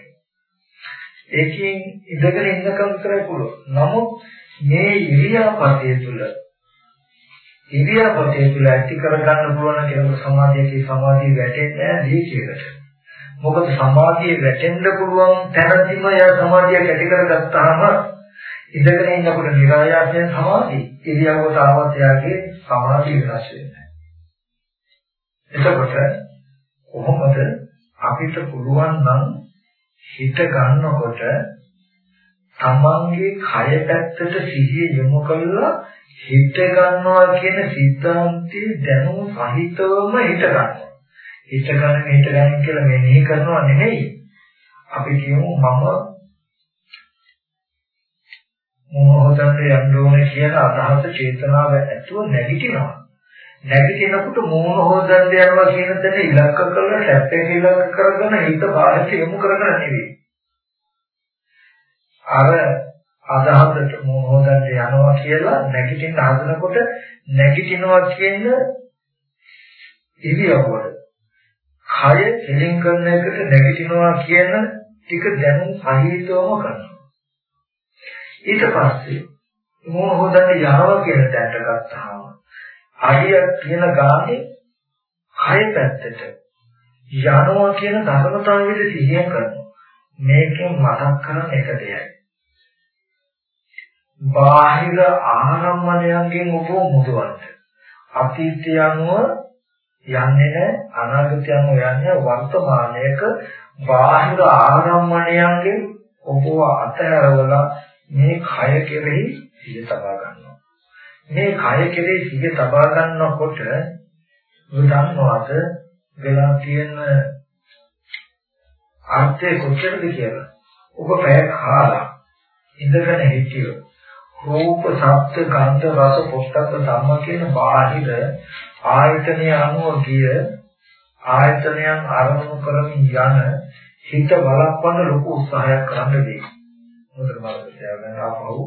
ඒකෙන් ඉඳගෙන ඉන්නකම් විතරයි පුළුවන්. නමුත් මේ ඉරියාපතේ තුල ඉරියාපතේ තුල ඇති කරගන්න පුළුවන් කෙනෙකු සමාධියකේ සමාධිය වැටෙන්නේ නැහැ දීචයකට. මොකද සමාධිය වැටෙන්න පුළුවන් තැනදීම යා සමාධිය ඇති කරගත්තාම ඉඳගෙන ඉන්නකොට નિરાයාසයෙන් සමාධි ඉරියව්වට ආවත් යාගේ සමාධිය වෙනස් වෙන්නේ. එතකොට කොහොමද අපිට පුළුවන් නම් හිත ගන්නකොට තමන්ගේ කය පැත්තට සිහිය යොමු කළා හිත ගන්නවා කියන සිද්ධාන්තයේ දැනුම සහිතවම හිත ගන්නවා. හිත ගන්න හිත ගන්න කියලා මෙනෙහි කරනවා නෙමෙයි. අපි කියමු මම මොහොතට යන්න ඕනේ කියන අදහස චේතනාව ඇතුව නැගිටිනවා. නැගිටිනකොට මූණ හොදන්න යනවා කියන දේ ඉලක්ක කරලා ටැප් එක ඉලක්ක කරගෙන හිත බාහිරට යොමු කරගෙන නෙවෙයි. අර අදහසට මූණ හොදන්න යනවා කියලා නැගිටින්න හදනකොට නැගිටිනවා කියන ඉරියව්වට කය කෙලින් කරන එකට නැගිටිනවා කියන ටික දැනුම් සහිතවම කරනවා. ඊට පස්සේ මූණ හොදන්න යනවා කියන තැනට ගත්තාම අඩිය කියන ගානේ කය පැත්තට යනවා කියන ධර්මතාවයේ සිහිය කරනවා. මේකෙන් මතක් කරන එක දෙයයි. බාහිර ආරම්මණයන්ගෙන් ඔබ මුදවන්න. අතීතය අනුව යන්නේ නැහැ අනාගතය අනුව යන්නේ වර්තමානයක බාහිර ආරම්මණයන්ගෙන් ඔබ අතහැරවලා මේ කය කෙරෙහි සිහිය තබා ගන්න. මේ කය කෙරේ සිහිය තබා ගන්නකොට උදන්වද වෙලා තියෙන අර්ථය කොච්චරද කියලා. ඔබ පැය කාලා ඉඳගෙන හිටියෝ. රූප, ශබ්ද, ගන්ධ, රස, පොට්ටබ්බ ධම්ම කියන බාහිර ආයතනය අනුව ගිය ආයතනයන් අරමුණු කරමින් යන හිත බලපන්න ලොකු උත්සාහයක් කරන්න දෙයි. මොකද මම කියන්න ආපහු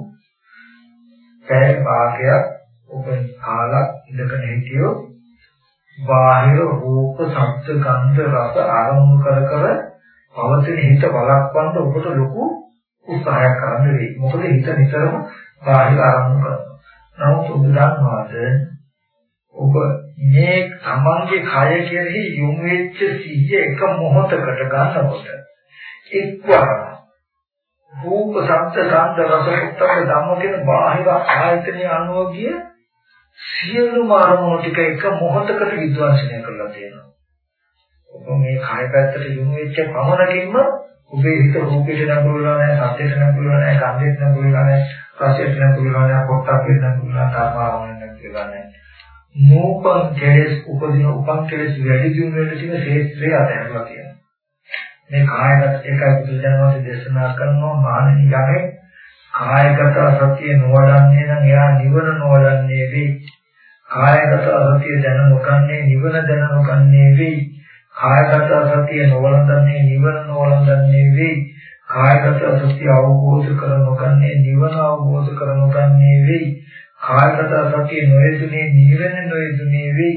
පැය භාගයක් ඔබ කාලා ඉඳගෙන හිටියෝ බාහිර රූප, ශබ්ද, ගන්ධ, රස ආරම්භ කර කර පවතින හිත බලක්වන්න ඔබට ලොකු උත්සාහයක් කරන්න වෙයි. මොකද හිත නිතරම බාහිර ආරම්භ කරනවා. නමුත් ඔබ දන්නවාද ඔබ මේ තමන්ගේ කය කෙරෙහි යොමු වෙච්ච සිහිය එක මොහොතකට ගන්නකොට එක්වරම රූප ශබ්ද ගන්ධ රස උත්තර ධම්ම කියන බාහිර ආයතන අනුව ගිය සියලුම අරමුණු ටික එක මොහොතකට විද්වාංශනය කරලා තියෙනවා. ඔබ මේ කය පැත්තට යොමු වෙච්ච පමණකින්ම ඔබේ හිත රූපයට නඟුලලා නැහැ, සද්දයට නඟුලලා නැහැ, ගන්ධයට නඟුලලා නැහැ, රසයට නඟුලලා නැහැ, පොට්ටබ්බයට නඟුලලා ධර්මාවයෙන් නඟුලලා නැහැ. නූපන් කෙලෙස් උපදින උපන් කෙලෙස් වැඩි දියුණු වෙන්න තියෙන ශේත්‍රය අතහැරලා තියෙනවා. මේ කායගත එකයි බුදුදහමේ දේශනා කරනවා මානිනී යන්නේ කායගත සත්‍ය නොවඩන්නේ නම් එයා නිවන නොවඩන්නේ වෙයි. කායගත සත්‍ය දැන නොගන්නේ නිවන දැන නොගන්නේ වෙයි. කායගත සත්‍ය නොවලඳන්නේ නිවන නොවලඳන්නේ වෙයි. කායගත සත්‍ය අවබෝධ කර නොගන්නේ නිවන අවබෝධ කර නොගන්නේ වෙයි. කායගත සත්‍ය නොයෙදුනේ නිවන නොයෙදුනේ වෙයි.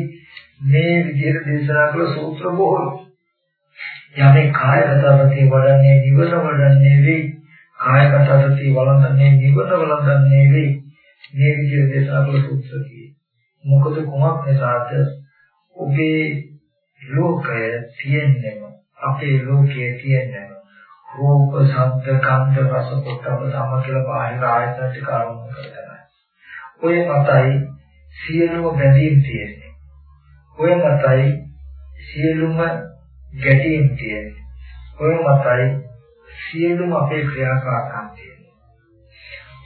මේ විදිහට දේශනා කළ සූත්‍ර බොහෝ යමේ කායගත සතිය වඩන්නේ නිවන වඩන්නේ වෙයි. කායගත සතිය වළඳන්නේ නිවන වළඳන්නේ වෙයි. මේ විදිහට දේශනා කළ සූත්‍රකී. මොකද කොහොමද නිසාද ඔබේ ලෝකය තියෙන්නේම අපේ ලෝකයේ තියෙන්නේම රූප, ශබ්ද, ගන්ධ, රස, පොට්ටබ්බ සම කියලා බාහිර ආයතන ටික ආරම්භ කරගන්න. ඔය මතයි සියලුම බැඳීම් තියෙන්නේ. ඔය මතයි සියලුම ගැටීම් තියෙන්නේ. ඔය මතයි සියලුම අපේ ක්‍රියාකාරකම් තියෙන්නේ.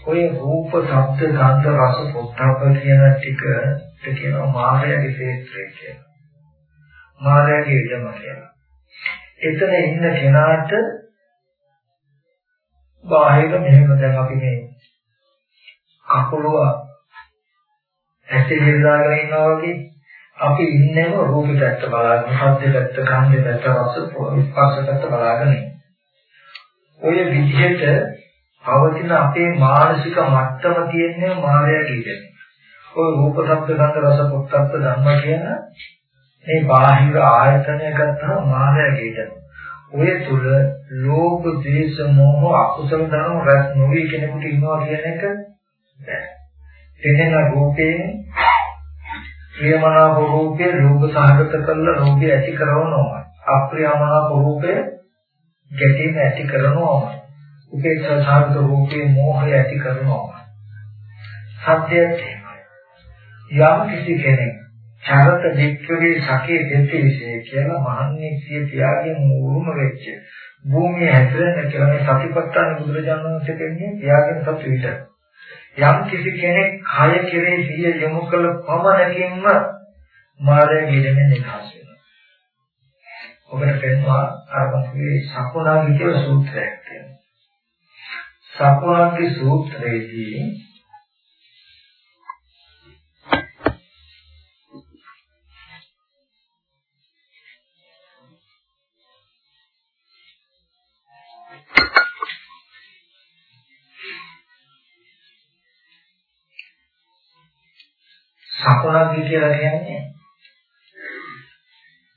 ඔය රූප, ශබ්ද, ගන්ධ, රස, පොට්ටබ්බ කියන ටික කියනවා මායාවේ ක්ෂේත්‍රය කියලා. මායාවේ ඉඩම කියලා. එතන ඉන්න කෙනාට බාහිර මෙහෙම දැන් අපි මේ කකුලුව ඇටේ දාගෙන ඉන්නවා වගේ අපි ඉන්නේම රූප පැත්ත බලාගෙන, ශබ්ද පැත්ත, ගන්ධ පැත්ත, රස ස්පර්ශ පැත්ත බලාගෙන ඔය විදිහට පවතින අපේ මානසික මට්ටම තියෙන්නේ මායя කියන්නේ. ඔය රූප, ශබ්ද, ගන්ධ, රස, පොට්ටබ්බ ධර්ම කියන මේ බාහිර ආයතනය ගත්තම මායя කියන්නේ. ඔය තුල ලෝභ, ද්වේෂ, මෝහ, අකුසල ධර්ම රැස් නොවි කෙනෙකුට ඉන්නවා කියන එක එතන රූපයෙන් ප්‍රියමනාප රූපේ රූප සහගත කරලා රූපය ඇති කරනවා. අප්‍රියමනාප රූපය ගැටීම ඇති කරනවා. උපේක්ෂා සහගත රූපේ මෝහය ඇති කරනවා. සත්‍යයට යම් කිසි කෙනෙක් චරත දික්කවේ සකේ දෙති විශේෂ කියලා මහන්නේ සිය පියාගේ මූලම වෙච්ච භූමිය හැදෙන්න කියලා මේ සතිපට්ඨාන බුදුරජාණන් වහන්සේ කියන්නේ පියාගෙන සතු විතර. යම් කිසි කෙනෙක් කය කෙරේ සිය යොමු කළ පමණකින්ම මාය ගිරෙන්නේ නිකාශ වෙනවා. ඔබට පෙන්වා අරමුණේ සකුණාගේ කියලා සූත්‍රයක් තියෙනවා. සකුණාගේ සූත්‍රයේදී සකුණක්දි කියලා කියන්නේ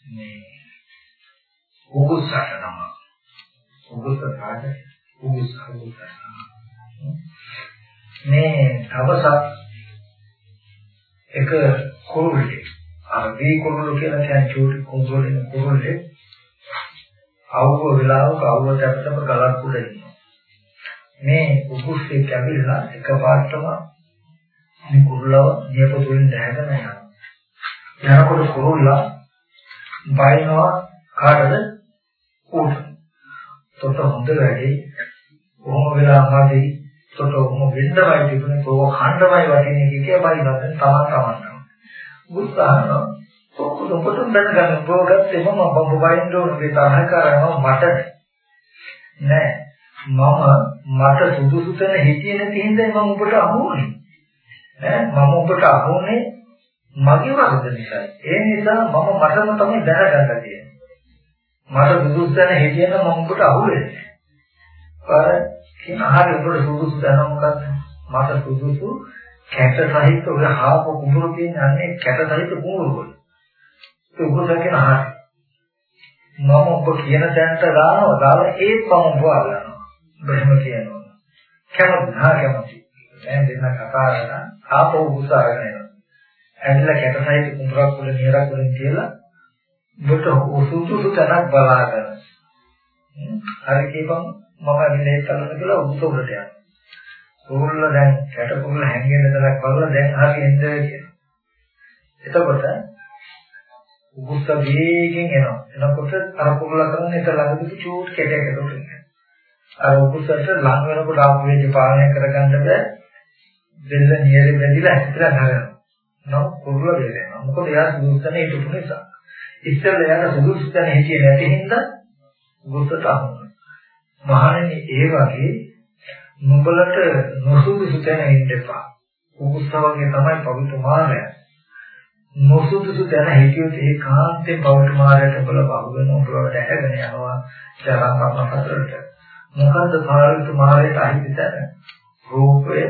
මේ උගුස්සට නම. උගුස්ස කාට උගුස්ස උගුස්ස. මේ තවසක් එක කුරුල්ලේ අර දී කුරුල්ල කියලා කියන්නේ චූටි කුරුල්ලේ කුරුල්ලේ අවුව වෙලාවක අවුවට අපතම ගලක් උඩ ඉන්නවා. මේ උගුස්සේ කැවිලා එකපාරටම මේ කුරුල්ලව නියපොතුලින් දැහැගෙන යනවා. යනකොට කුරුල්ලා බයිනවා කාටද? උට. තොට හොඳ වැඩි. කොහොම වෙලා හරි තොට කොහොම වෙන්නවයි තිබුණේ කොහොම ඛණ්ඩමයි වටිනේ කිය බයිනවා දැන් තමන් තමන්. උත්සාහන ඔක්කොම ඔබටම දැනගන්න බෝගත්තේ මම බම්බ බයින්න ඕනේ තරහ කරනවා මට නෑ මම මට සුදුසු තැන හිටියේ නැති හින්දා මම ඔබට අහුවුනේ ඈ මම ඔබට අහුනේ මගේ වරද නිසා. ඒ නිසා මම මටම තමයි දැනගන්න තියෙන්නේ. මට සුදුසුතන හිටියන මම ඔබට අහුවෙන්නේ. අර කියන ආහාර ඔබට සුදුසු දැන මොකක්ද? මට සුදුසු කැට සහිත ඔය හාප කුඹුරු කියන්නේ අන්නේ කැට සහිත කුඹුරු වල. ඒ ඔබ දකින ආහාර. මම ඔබ කියන තැනට දානවා දාලා ඒත් මම ඔබ අල්ලනවා. බෙහෙම කියනවා. කැමති හා කැමති. දැන් දෙන්න කතා කරලා ආපහු උසාගෙන එනවා. ඇවිල්ලා කැටසයිද කුඹරක් වල නියරක් වලින් කියලා ඔබට උසුසුසු තැනක් බලාගෙන. හරි කියපන් මම ඇවිල්ලා ඒක කරන්න කියලා උස උඩට යනවා. කුරුල්ල දැන් කැට කුරුල්ල හැංගෙන තැනක් බලලා දැන් හරි එන්න කියලා. එතකොට උගුස්ස වේගෙන් එනවා. එනකොට අර කුරුල්ල කරන්නේ ඒක ළඟදී චූට් කැටයකට උඩින්. අර උගුස්සට ලං වෙනකොට ආපු වේගය පාලනය කරගන්න බෑ. දෙල්ල නියරේ බැඳිලා හිතලා නගනවා. නමුත් කුරුල්ල දෙනවා. මොකද එයා සුදුසුතන හිටපු නිසා. ඉස්සෙල්ලා එයාට සුදුසුතන හිටියේ නැති හින්දා ගුරුතට අහුනවා. මහණෙනි ඒ වගේ නුඹලට නොසුදුසු තැන ඉන්න එපා. උගුස්සවගේ තමයි පවිතු මානය. නොසුදුසු තැන හිටියොත් ඒකාන්තයෙන් පවිතු මානයට බල බහුවෙන උඹලට ඇහැගෙන යනවා. ජරාපම හතරට. මොකද්ද පවිතු මානයට අහිමි තැන? රූපය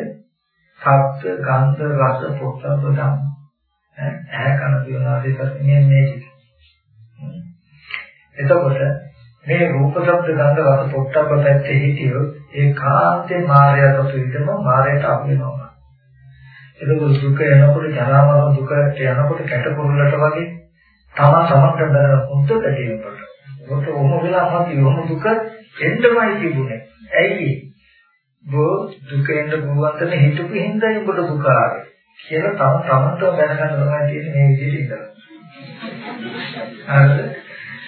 සත්ත්ව ගන්ධ රස පොට්ටබ්බ ධම්ම ඇහැ කන දිවනාදී පස්සේ මේ එතකොට මේ රූප ශබ්ද ගන්ධ රස පොට්ටබ්බ පැත්තේ හිටියොත් ඒ කාන්තේ මායයට පිටම මායයට අහු වෙනවා. එතකොට දුක එනකොට ජරා මරණ දුකට යනකොට කැටපොරලට වගේ තමා තමන්ට දැනෙන හොඳ දෙයකට. ඒකට ඔහොම වෙලා අපි ඔහොම දුක එන්නමයි තිබුණේ. ඇයි බෝ දුකෙන්ද බුවන්තන හිතපු හින්දා උඹට දුක ආවේ කියලා තම තමන්ටම දැනගන්න තමයි තියෙන්නේ මේ විදිහට ඉඳලා. හරිද?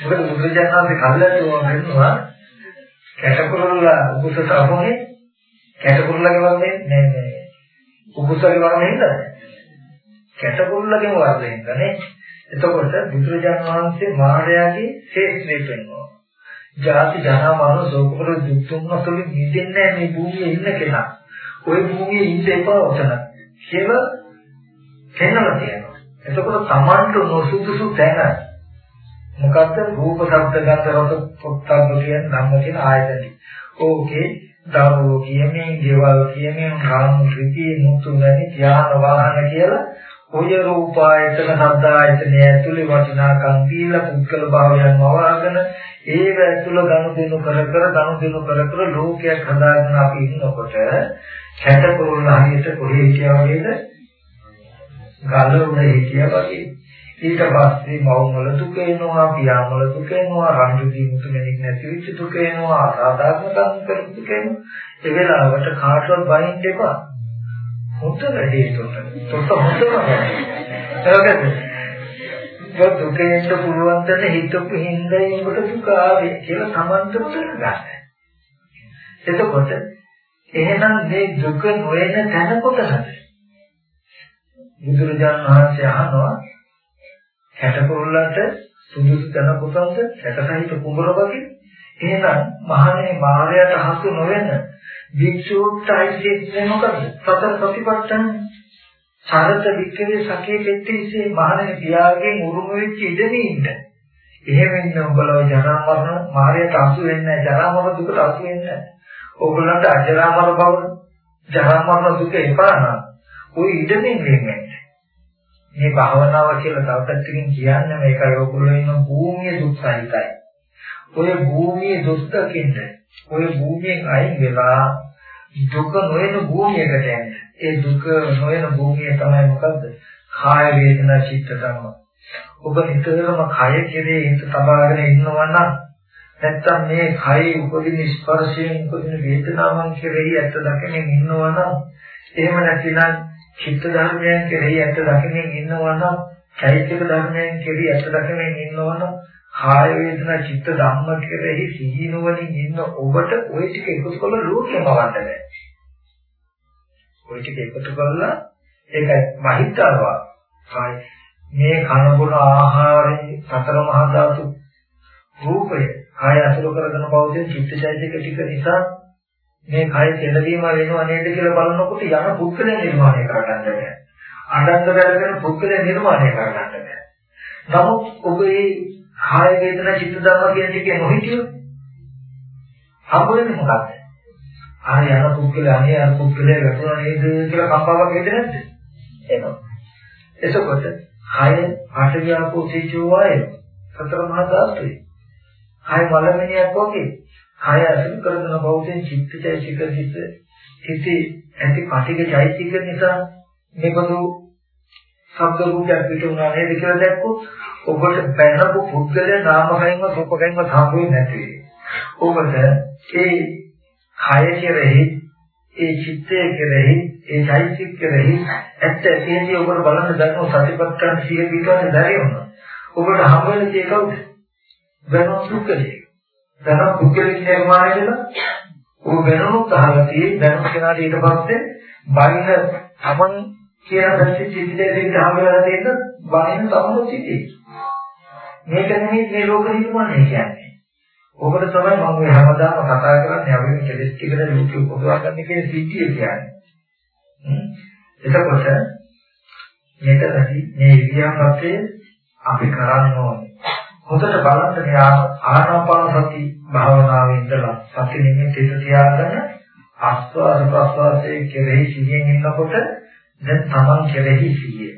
මොකද බුදුජානනාගේ කල්ලාතුම වෙන්නවා කැටකුරුල්ල උපසත අහෝනේ කැටකුරුල්ලගේ වර්ධේ නෑ නෑ. උපසගේ වර්ධේ හින්දාද? කැටකුරුල්ලගේ වර්ධේ හින්දානේ. එතකොට බුදුරජාණන් වහන්සේ මායාවේ ශේෂ්ත්‍රය පෙන්වනවා. ජාති ජරා මරණ සෝකවල දුක් තුනතුලින් මිදෙන්නේ මේ භූමියේ ඉන්න කෙනා. ওই භූමියේ ඉන්න එපා උතන. කියලා කෙනලා තියෙනවා. එතකොට Tamanට නොසුදුසු තැන මොකද්ද රූප ශබ්ද ගන්ධ රස පොට්ටබ්බ කියන ධම්ම කියන ආයතනෙ. ඕකේ දරුවෝ කියමින්, ගෙවල් කියමින්, රාම් ත්‍රිපී මුතු නැති ඥාන වාහන කියලා ඔය රූපායතන සද්දායතන ඇතුලේ වටිනාකම් දීලා පුද්ගල භාවයන් වවාගෙන ඒව ඇතුළ ගනුදෙනු කර කර ගනුදෙනු කර කර ලෝකයක් හදාගෙන අපි ඉන්නකොට කැටපොරුල් හරියට කොහේ හිටියා වගේද ගල උඩ හිටියා වගේ. ඊට පස්සේ මවුමල දුක එනවා පියාමල දුක එනවා රණ්ඩු දීමුතු මෙලික් නැති වෙච්ච දුක එනවා අසාධාරණ කම් කරපු දුක එනවා. ඒ වෙලාවට කාටවත් බයින් දෙපා හොඳ වැඩේ තොට තොට හොඳම වැඩේ ඒක දුකෙන්ට පුළුවන් තැන හිතපු හින්දායි ඔබට දුක ආවේ කියලා Tamanටම දැනගන්න. එතකොට එහෙනම් මේ දුක නොයන තැන කොටසද? බුදුරජාණන් වහන්සේ අහනවා කැටපොල්ලට සුදුසු තැන කොටසද? කැටසහිත කුඹර වගේ. එහෙනම් මහණේ මායයට හසු නොවන භික්ෂුවට අයිති මොකද? සතර ප්‍රතිපත්තන සරත වික්‍රේ සකේ පෙට්ටිසේ මහණෙනි පියාගෙන් උරුම වෙච්ච ඉඳදී ඉන්න. එහෙම ඉන්න උඹලව ජරා මරණ මායයට අසු වෙන්නේ ජරා මරණ දුකට අසු වෙන්නේ. ඕගොල්ලන්ට අජරා මරණ බව ජරා මරණ දුක එපා නම් ওই ඉඳමින් වෙන්නේ. මේ භාවනාව කියලා තව පැත්තකින් කියන්නේ මේකයි ඕගොල්ලෝ ඉන්න භූමිය දුක් සහිතයි. ඔය භූමියේ දුක් දකින්න ඔය භූමියෙන් අයින් වෙලා දුක නොවන භූමියකට යන්න. ඒ දුක නොවන භූමිය තමයි මොකද්ද? කාය වේදනා චිත්ත ධර්ම. ඔබ නිතරම කය කෙරේ හිත තබාගෙන ඉන්නවා නම් නැත්තම් මේ කයි උපදින ස්පර්ශයෙන් උපදින වේදනාවන් කෙරෙහි ඇත්ත දකිනින් ඉන්නවා නම් එහෙම නැතිනම් චිත්ත ධර්මයන් කෙරෙහි ඇත්ත දකිනින් ඉන්නවා නම් චෛත්‍යක ධර්මයන් කෙරෙහි ඇත්ත දකිනින් ඉන්නවා නම් කාය වේදනා චිත්ත ධම්ම කෙරෙහි සිහිනුවණින් ඉන්න ඔබට ওই ටික එකතු කරලා ලෝකෙම වවන්න බෑ. ওই ටික එකතු කරලා ඒකයි මහිතාවා. කාය මේ කනබුන ආහාරයේ සතර මහා ධාතු රූපය කාය අසුර කරගෙන පවතින චිත්තචෛතසික ටික නිසා මේ කාය කෙලවීම වෙනව නේද කියලා බලනකොට යන පුද්ගලය නිර්මාණය කරගන්න බෑ. අනන්ත වැඩගෙන පුද්ගලය නිර්මාණය කරගන්න බෑ. නමුත් ඔබේ කාය වේදනා චිත්ත ධර්ම කියන ටිකේ නොහිටියොත් හම්බෙන්නේ මොකක්ද? අර යන පුද්ගලයා අනේ අර පුද්ගලයා වැටුණා නේද කියලා කම්පාවක් එන්නේ නැද්ද? එනවා. එතකොට කාය පාඨවියාපෝ තේජෝ වාය සතර මහා ධාතුයි. කාය වලමිනියක් වගේ කාය අසුර කරන බෞද්ධ චිත්තචෛසික සිත හිතේ ඇති පටිඝ චෛසික නිසා මේකදු ශබ්ද රූපයක් පිටුනා නේද කියලා දැක්කොත් ඔබට බැනපු පුද්ගලයා නාමකයෙන්ම රූපකයෙන්ම සම්පූර්ණ නැති ඔබට ඒ කය කෙරෙහි ඒ චිත්තය කෙරෙහි ඒ චෛතසික කෙරෙහි ඇත්ත ඇතිදී ඔබට බලන්න දැනන සතිපට්ඨාන සිය පිටවන්නේ බැරි වුණා. ඔබට හම් වෙන දේ කවුද? දැනුම් පුද්ගලයෙක්. දැනුම් පුද්ගලයෙක් නිර්මාණය වෙලා ඔබ වෙනුත් අහලා තියෙයි දැනුම් කෙනාට ඊට පස්සේ බයින තමන් කියන දැච්ච චිත්තයෙන් හම් වෙලා තියෙන බයින තමන් සිටී. මේක නෙමෙයි මේ ලෝක නිර්මාණය කියන්නේ. ඔබට තමයි මම මේ හැමදාම කතා කරන්නේ අපි මේ කෙලෙස් ටිකට ලෝකෙ උපදවා ගන්න කියන සිද්ධිය කියන්නේ. එතකොට මෙතනදී මේ විද්‍යාපත්‍යය අපි කරන්න ඕනේ. හොඳට බලන්න මේ ආනාපාන සති භාවනාවේ ඉඳලා සති නිමිති තියාගෙන ආස්වාද ප්‍රස්වාසයේ කෙරෙහි සිහියෙන් ඉන්නකොට දැන් තමන් කෙරෙහි සිහිය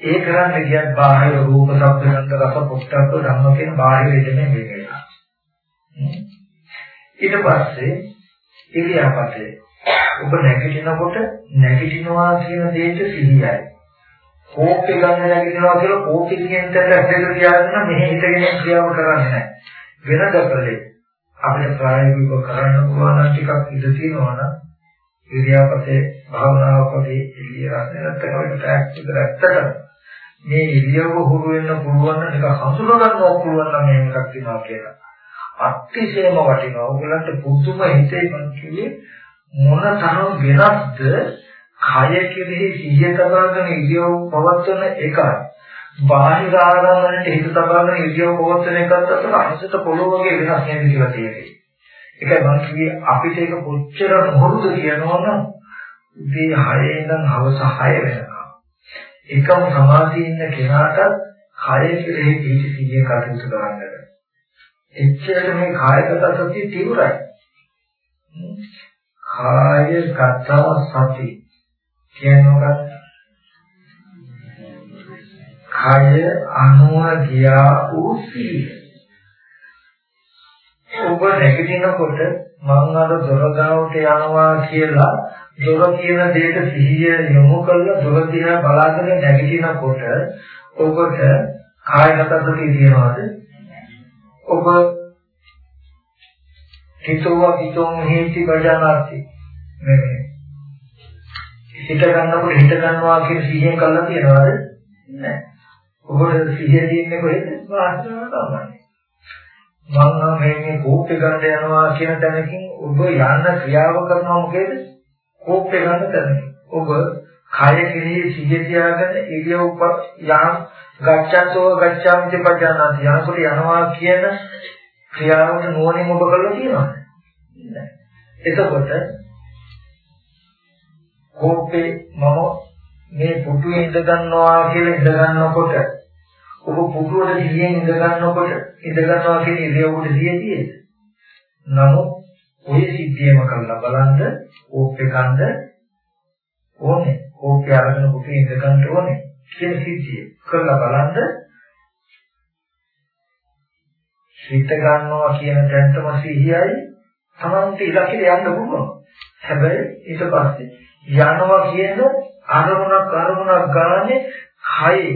ඒ කරන්නේ කියත් බාහිර රූප, ශබ්ද, ගන්ධ, රස, පොට්ටබ්බ ධම්ම කියන බාහිර දෙන්නේ මේකයි. ඊට පස්සේ ඉරියාපතේ ඔබ නැගිටිනකොට නැගිටිනවා කියන දෙයට සිහියයි. කෝපේ ගන්න නැගිටිනවා කියලා කෝපේ කියන තැනට ඇදලා තියාගෙන මෙහෙ හිතගෙන ක්‍රියාව කරන්නේ නැහැ. වෙනදකලේ අපිට ප්‍රායෝගිකව කරන්න පුළුවන් ටිකක් ඉඳ තියෙනවා නම් ඉරියාපතේ භාවනාවකදී එළිය රැඳෙන්නත් කවදාවත් ටැක්ස් විතර ඇත්තට මේ ඉරියව්ව හුරු වෙන්න පුළුවන් නම් ඒක හසුර ගන්න පුළුවන් නම් මේක එකක් වෙනවා කියලා. අතිශයම වටිනවා. ඔයගලන්ට පුදුම හිතේ මං කිව්වේ මොන තරම් වෙනස්ද කය කෙරෙහි සිහිය තබාගෙන ඉරියව් පවත්වන එක. බාහිර ආරම්භණයට හිත තබාගෙන ඉරියව් පවත්වන එකත් අතර අනිසත පොළොව වගේ වෙනස් නේද කියලා තියෙන්නේ. ඒකයි මං කිව්වේ අපිට ඒක කොච්චර මොහොතද කියනවනම් උදේ 6 ඉඳන් හවස 6 වෙනකම් එකම සමාධියේ ඉන්න කෙනාට කාය කෙරෙහි පිහිටි සිහිය කටයුතු කරන්න බෑ. එච්චරට මේ කායගත සතිය තීව්‍රයි. කායගත සති කියන්නේ මොකක්ද? කය අනුව ගියා වූ සිහිය. ඔබ නැගිටිනකොට මම අර දොර ගාවට යනවා කියලා දොර කියන දෙයට සිහිය යොමු කරලා දොර දිහා බලාගෙන නැගිටිනකොට ඔබට කායගත සතිය තියෙනවද? ඔබ හිතව හිතොන් හේති බජානාති මේ හිත ගන්නකොට හිත ගන්නවා කියන සිහියෙන් කළා තියනවද? නැහැ. ඔබට සිහිය තියෙන්නේ කොහෙද? වාස්තවම තමයි. මම නම් මේ කෝප්පේ ගන්න යනවා කියන තැනකින් ඔබ යන්න ක්‍රියාව කරනවා මොකේද? කෝප්පේ ගන්න තැන. ඔබ කය කෙරෙහි සිහිය තියාගෙන ඉරියව් යම් ගච්ඡතෝ ගච්ඡාමිති පජානාති යනකොට යනවා කියන ක්‍රියාවට නුවණින් ඔබ කරලා තියෙනවද? නැහැ. එතකොට කෝපේ මම මේ පුටුවේ ඉඳ ගන්නවා කියලා ඉඳ ගන්නකොට ඔබ පුටුවට ගිහින් ඉඳ ගන්නකොට ඉඳ ගන්නවා කියන ඉරියව්වට දියතියි. නමුත් ඔය සිද්ධියම කරලා බලන්න කෝපේ ගන්න ඕනේ. කෝපේ අරගෙන පුටුවේ ඉඳ ගන්න ඕනේ. කියන සිද්ධිය කරලා බලන්න හිත ගන්නවා කියන තැනටම සිහියයි තමන්ට ඉලක්කෙට යන්න පුළුවන්. හැබැයි ඊට පස්සේ යනවා කියන අරමුණක් අරමුණක් ගානේ කයේ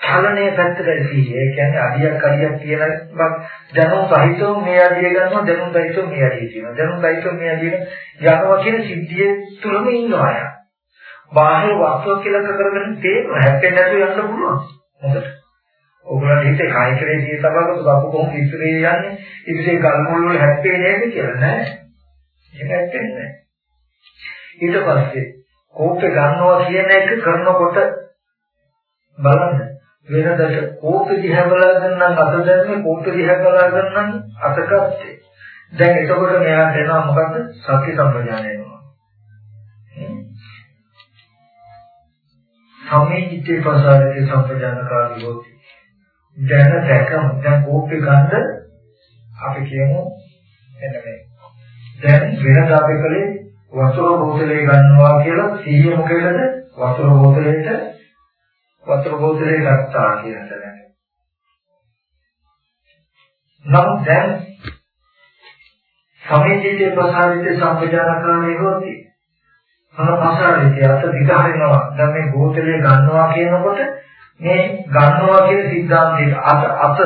චලනයේ පැත්තට සිහිය. ඒ කියන්නේ අඩියක් අඩියක් කියන දැනුම් සහිතව මේ අඩිය ගන්නවා දැනුම් සහිතව මේ අඩිය කියනවා. දැනුම් සහිතව මේ අඩිය යනවා කියන සිද්ධිය තුලම ඉන්නවා යා. බාහිර වස්තුව කියලා කරගෙන තේරෙනවා හැප්පෙන්නේ නැතුව යන්න පුළුවන්. හොඳට. ඔයගොල්ලන් හිතේ කාය කරේ දිය තබකට බපු කොහොම ඉස්සරේ යන්නේ ඉතින් ගල් මුල් වල හැප්පෙන්නේ නේද කියලා නෑ. ඒක හැප්පෙන්නේ නෑ. ඊට පස්සේ කෝපේ ගන්නවා කියන එක කරනකොට බලන්න වෙනදට කෝපේ දිහා බලාගෙන නම් අත දැන්නේ කෝපේ දිහා බලාගෙන නම් අතකත්තේ. දැන් එතකොට මෙයාට එනවා මොකද්ද? සත්‍ය සම්පජානය එනවා. සමීචිතේ ප්‍රසාරයේ සම්පජානකාරී හොති. දැන දැකම දැන් කෝපේ ගන්න අපි කියමු එන්න මේ දැන් වෙනද අපි කලේ වතුර බෝතලේ ගන්නවා කියලා සිහිය මොකේද වතුර බෝතලේට වතුර බෝතලේ ගත්තා කියන තැන. නමුත් දැන් සමේජීතේ ප්‍රසාරිතේ සම්පජානකාරී හොති. මම ප්‍රසාරිතේ අත දිගහරිනවා. දැන් මේ බෝතලේ ගන්නවා කියනකොට මේ ගන්නවා කියන સિદ્ધාන්තයට අත අත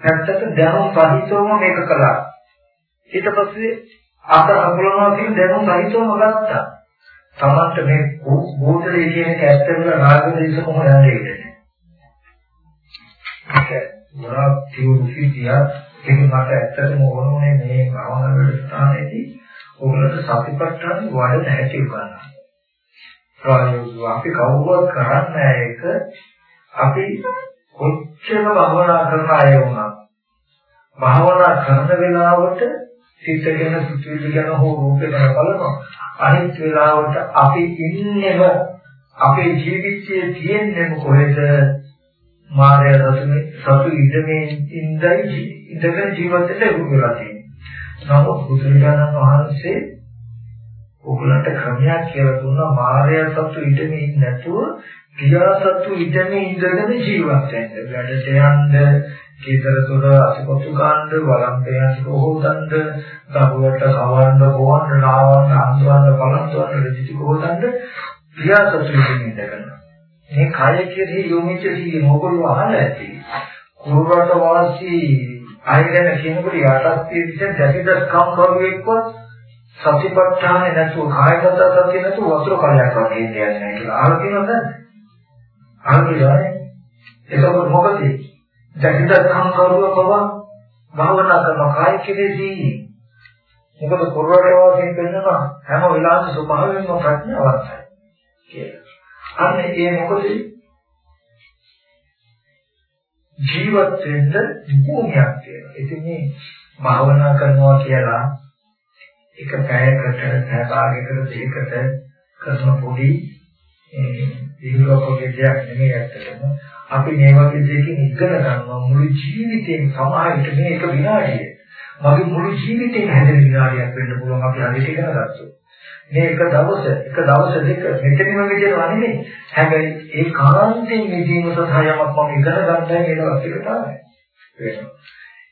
පැත්තට දැනුම් සහිතවම මේක කළා. ඊට පස්සේ අත අකුලනවා කියන දැනුම් සහිතවම ගත්තා. තමන්ට මේ බෝතලේ කියන එක ඇත්තටම රාග දේශ කොහොමද යන්නේ? ඒක මොනවා කියු සිද්ධිය ඒක මට ඇත්තටම ඕනෝනේ මේ භාවනා වැඩසටහනේදී ඔයගොල්ලෝ සතිපට්ඨාන වඩන හැටි උගන්වන්න. ප්‍රායෝගිකව අපි කවුරුවත් කරන්නේ ඒක අපි කොච්චර භවනා කරන අය වුණත් භාවනා කරන වෙලාවට සිත ගැන සිතුවිලි ගැන හෝ රූපේ ගැන බලනවා අනිත් වෙලාවට අපි ඉන්නේම අපේ ජීවිතයේ තියෙන්නේ කොහෙද මාය රතුනේ සතු ඉඳමේ ඉඳයි ඉඳගෙන ජීවිතයට උගුරලා තියෙනවා නමුත් බුදුරජාණන් වහන්සේ ඔගලන්ට ක්‍රමයක් කියලා දුන්නා මාය සතු ඉඳමේ නැතුව පියාසතු ඉඳනේ ඉඳගෙන ජීවත් වෙන්න. වැඩට යන්න, කීතරතොර අසපොතු ගන්න, වළංගයන් කොහොතන්ද, දරුවට කවන්න, බොවන්න, නාවන්න, අන්දවන්න, බලන්තවන්න, රෙදිටි කොහොතන්ද පියාසතු ඉඳගෙන. මේ කය කෙරෙහි යොමුච්ච සීල මොකද අහලා ඇති. කුරුරට වාසී අයගෙන කියනකොට යටත් තියෙන දැකිදස්කම් කරුවෙක්වත් සතිපට්ඨානේ නැතුව කායගත සතිය නැතුව වතුර කලයක් වගේ ඉන්නේ නැහැ කියලා. අහලා තියෙනවද? අන්තිමයි එතකොට මොකද දැකිට සංකල්පව පව භාවනා කරන කාය කෙරෙහි මොකද කුරුවරේ වාසියෙන් පෙන්නනවා හැම වෙලාවෙම ස්වභාවයෙන්ම ප්‍රඥාවන්තයි කියලා. අන්න ඒ මොකද ජීවත් වෙන්න භූමියක් තියෙනවා. ඉතින් මේ භාවනා කරනවා කියලා එක පැයකට පැය භාගයකට දෙකකට කරන පොඩි ඉංග්‍රීසි දෙයක් නෙමෙයි ඇත්තටම. අපි මේ වගේ දෙයකින් ඉගෙන ගන්නවා. මුළු ජීවිතේම සමාහිත මේක විනාඩිය. මගේ මුළු ජීවිතේම හැදෙන විනාඩියක් වෙන්න පුළුවන් අපි හරියට ඉගෙන ගත්තොත්. මේ එක දවස එක දවස් දෙක මෙතනම විදිහට වන්නේ හැබැයි ඒ කාන්තෙන් නිදීම සඳහා යමක් මම ඉගෙන ගන්නයි කියනවත් එක තමයි.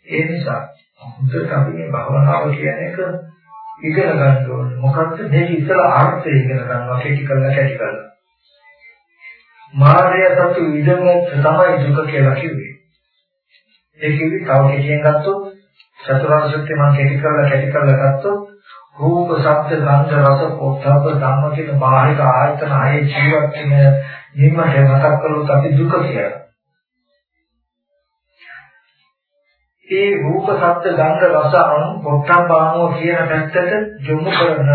ඒ නිසා හොඳට අපි මේ භවනාව කියන එක ඉගෙන ගන්න ඕනේ. මොකක්ද? මේක ඉතල අර්ථය ඉගෙන ගන්නවා කැටි කරලා කැටි කරලා. මාර්ය සතු ඉදම තමයි දුක කියලා කිව්වේ ඒ කිව්වේ තව කෙටියෙන් ගත්තොත් චතුරාර්ය සත්‍ය මම කැටි කරලා කැටි කරලා ගත්තොත් රූප, ශබ්ද, ගන්ධ, රස, පොට්ටබ්බ ධම්ම කියන බාහිර ආයතන ආයේ ජීවත් වෙන නිමත මතක් කළොත් අපි දුක කියලා. ඒ රූප, ශබ්ද, ගන්ධ, රස, අනු පොට්ටබ්බානෝ කියන පැත්තට යොමු කරන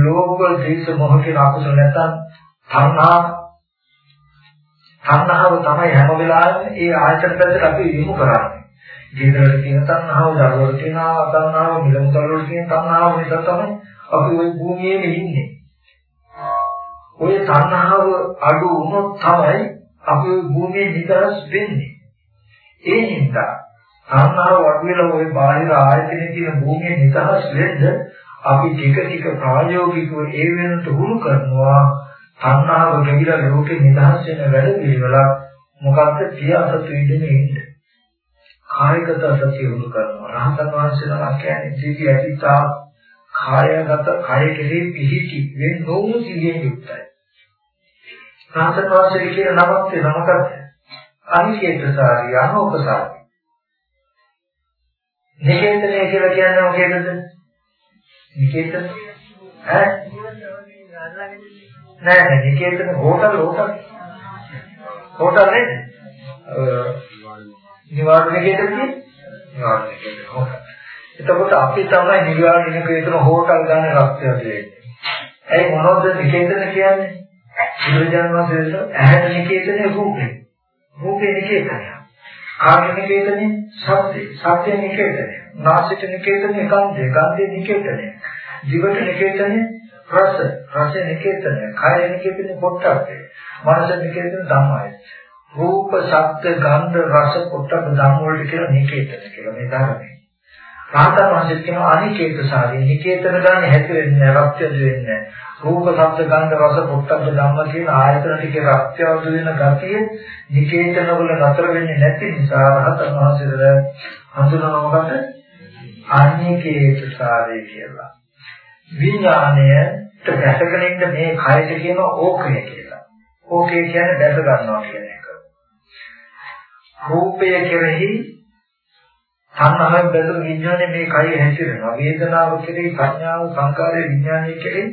ලෝභ, දේශ, මොහ කියන අකුසල නැත්නම් තණ්හා තණ්හාව තමයි හැම වෙලාවෙම ඒ ආයතන පැත්තට අපි යොමු කරන්නේ. ජීවිතවල තියෙන තණ්හාව, දරුවල තියෙන තණ්හාව, මිලමුතල වල තියෙන තණ්හාව නිසා තමයි අපි ওই භූමියේ ඉන්නේ. ওই තණ්හාව අඩු වුණොත් තමයි අපි ওই භූමියේ නිදහස් වෙන්නේ. ඒ හින්දා තණ්හාව අඩු වෙලා ওই බාහිර ආයතනයේ තියෙන භූමියේ නිදහස් වෙන්න අපි ටික ටික ප්‍රායෝගිකව ඒ වෙනට හුරු කරනවා තණ්හාව ගෙවිලා ලෝකේ නිදහස් වෙන වැඩ පිළිවෙලක් මොකක්ද තියාසතු ඉඳෙන්නේ ඉන්නේ. කායගත සතිය උණු කරනවා. රහතන් වහන්සේලා කියන්නේ දීපි ඇතිතා කායගත කාය කෙරෙහි පිහිටි වෙන නොවු සිහියෙන් යුක්තයි. රහතන් වහන්සේ කියන නමක් ඒ නමකට අනිකේතසාරි අනෝපසාරි. නිකේතනය කියලා කියන්නේ මොකේද? නිකේතන ඈ නෑ නෑ නිකේතන හෝටල් හෝටල් හෝටල් නේද? නිවාරණය කියන්නේ නිවාරණය කියන්නේ හොටල්. එතකොට අපි තමයි නිවාරණය කියන හෝටල් ගන්න රක්ෂය දෙන්නේ. ඒ මොනවද නිකේතන කියන්නේ? බුදුරජාණන් වහන්සේ ඇහැට නිකේතනේ රූපේ. රූපේ නිකේතනය. කාය නිකේතනේ ශබ්දේ. ශබ්දේ නිකේතනේ. නාසයට නිකේතනේ ගන්ධේ. ගන්ධේ නිකේතනේ. දිවට නිකේතනේ රස. රස නිකේතනේ. කාය නිකේතනේ පොට්ටබ්බේ. මනස නිකේතනේ ධම්මයි. රූප, ශබ්ද, ගන්ධ, රස, පොට්ටබ්බ ධම්ම වලට කියන නිකේතන කියලා මේ ධර්මයේ. රාතන් වහන්සේ කියනවා අනිකේත සාරේ. නිකේතන ගන්න හැදෙන්නේ රක්ත්‍ය දෙන්නේ. රූප, ශබ්ද, ගන්ධ, රස, පොට්ටබ්බ ධම්ම කියන ආයතන ටිකේ රක්ත්‍යවද වෙන ගතිය නිකේතන වල නතර වෙන්නේ නැති නිසා රහතන් වහන්සේට හඳුනනකොට අනිකේත සාරේ කියලා. විඥාණයට දැසගෙන ඉන්න මේ කයට කියන ඕකය කියලා. ඕකේ කියන්නේ දැස ගන්නවා කියන එක. රූපය කෙරෙහි සංහාවෙන් බැලුව විඥානේ මේ කය හැසිරෙනවා වේදනාව කෙරෙහි සංඥාව සංකාරය විඥානය කෙරෙහි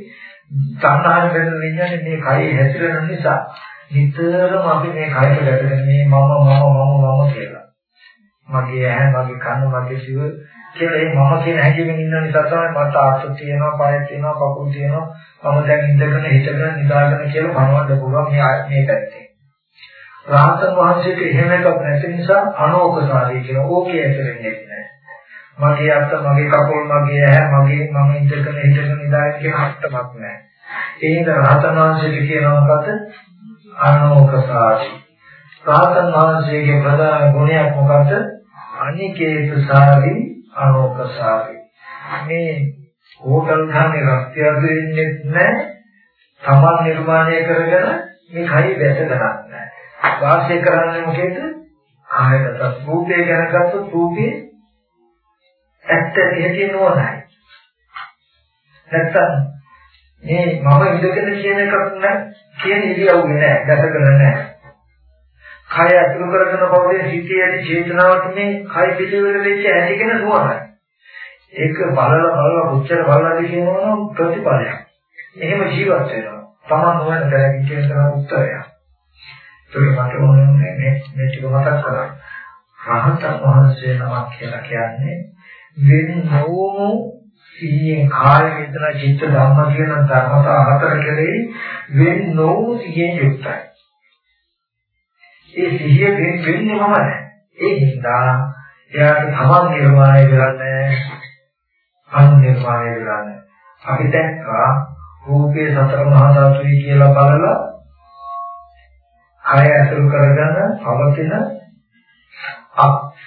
සංහාවෙන් බැලුව විඥානේ මේ කය හැසිරෙන නිසා නිතරම අපි මේ කයට ගැටෙන මේ මම මම මම මම කියලා මගේ ඇහැ මගේ කන මගේ දිව කියලා මේ මම කියන හැඟීමෙන් ඉන්න නිසා තමයි මට ආර්ථ තියෙනවා පාය තියෙනවා කකුල් තියෙනවා මම දැන් ඉඳගෙන හිටගෙන නිදාගෙන කියලා මනවන්න පුළුවන් මේ මේ පැත්තේ රාහතන් වහන්සේට එහෙම එකක් නැති නිසා අනෝකසාරී කියන ඕකේ ඇතෙන්නේ නැහැ. මගේ අත්ත මගේ කකුල් මගේ ඇහැ මගේ මම ඉඳගෙන හිටගෙන ඉඳලා කියන හට්ටමක් නැහැ. ඒ හින්දා රාහතන් වහන්සේට කියනවා මොකද? අනෝකසාරී. රාහතන් වහන්සේගේ ප්‍රධාන ගුණයක් මොකද? අනිකේතසාරී අනෝකසාරී. මේ හෝටල් ගානේ රස්තිය දෙන්නේ නැහැ. තමන් නිර්මාණය කරගෙන මේ කයි වැට ගන්නත් නැහැ. වාසය කරන්නේ මොකේද? කායගත රූපේ ගැන ගත්තොත් රූපේ ඇත්ත ඇති නෝනයි. නැත්තම් මේ මම ඉඳගෙන කියන එකක් නෑ කියන ඉරියව්වේ නෑ දැකගෙන නෑ. කය අතුරු කරගෙන පවතින සිටේ ඇති චේතනාවට මේ කය පිළිවෙල වෙච්ච ඇතිගෙන නෝනයි. ඒක බලලා බලලා කොච්චර බලලාද කියනවනම් ප්‍රතිඵලයක්. එහෙම ජීවත් වෙනවා. Taman නොවන දැනගින් කියන උත්තරයක්. ඒක මට ඕනේ මේ මේ ටික මතක් කරගන්න. රහතන් වහන්සේ නමක් කියලා කියන්නේ වෙන නොවුණු සිහියෙන් කාය වේදනා චිත්ත ධම්ම කියන ධර්මතා හතර කෙරෙහි වෙන නොවුණු සිහියෙන් යුක්තයි. ඒ සිහිය වෙන වෙන්නේ මමයි. ඒ හින්දා එයාට තමන් නිර්මාණය කරන්නේ අනිර්මාණය කරන්නේ. අපි දැක්කා රූපේ සතර මහා ධාතුයි කියලා බලලා කය ඇසුරු කරගෙන පවතින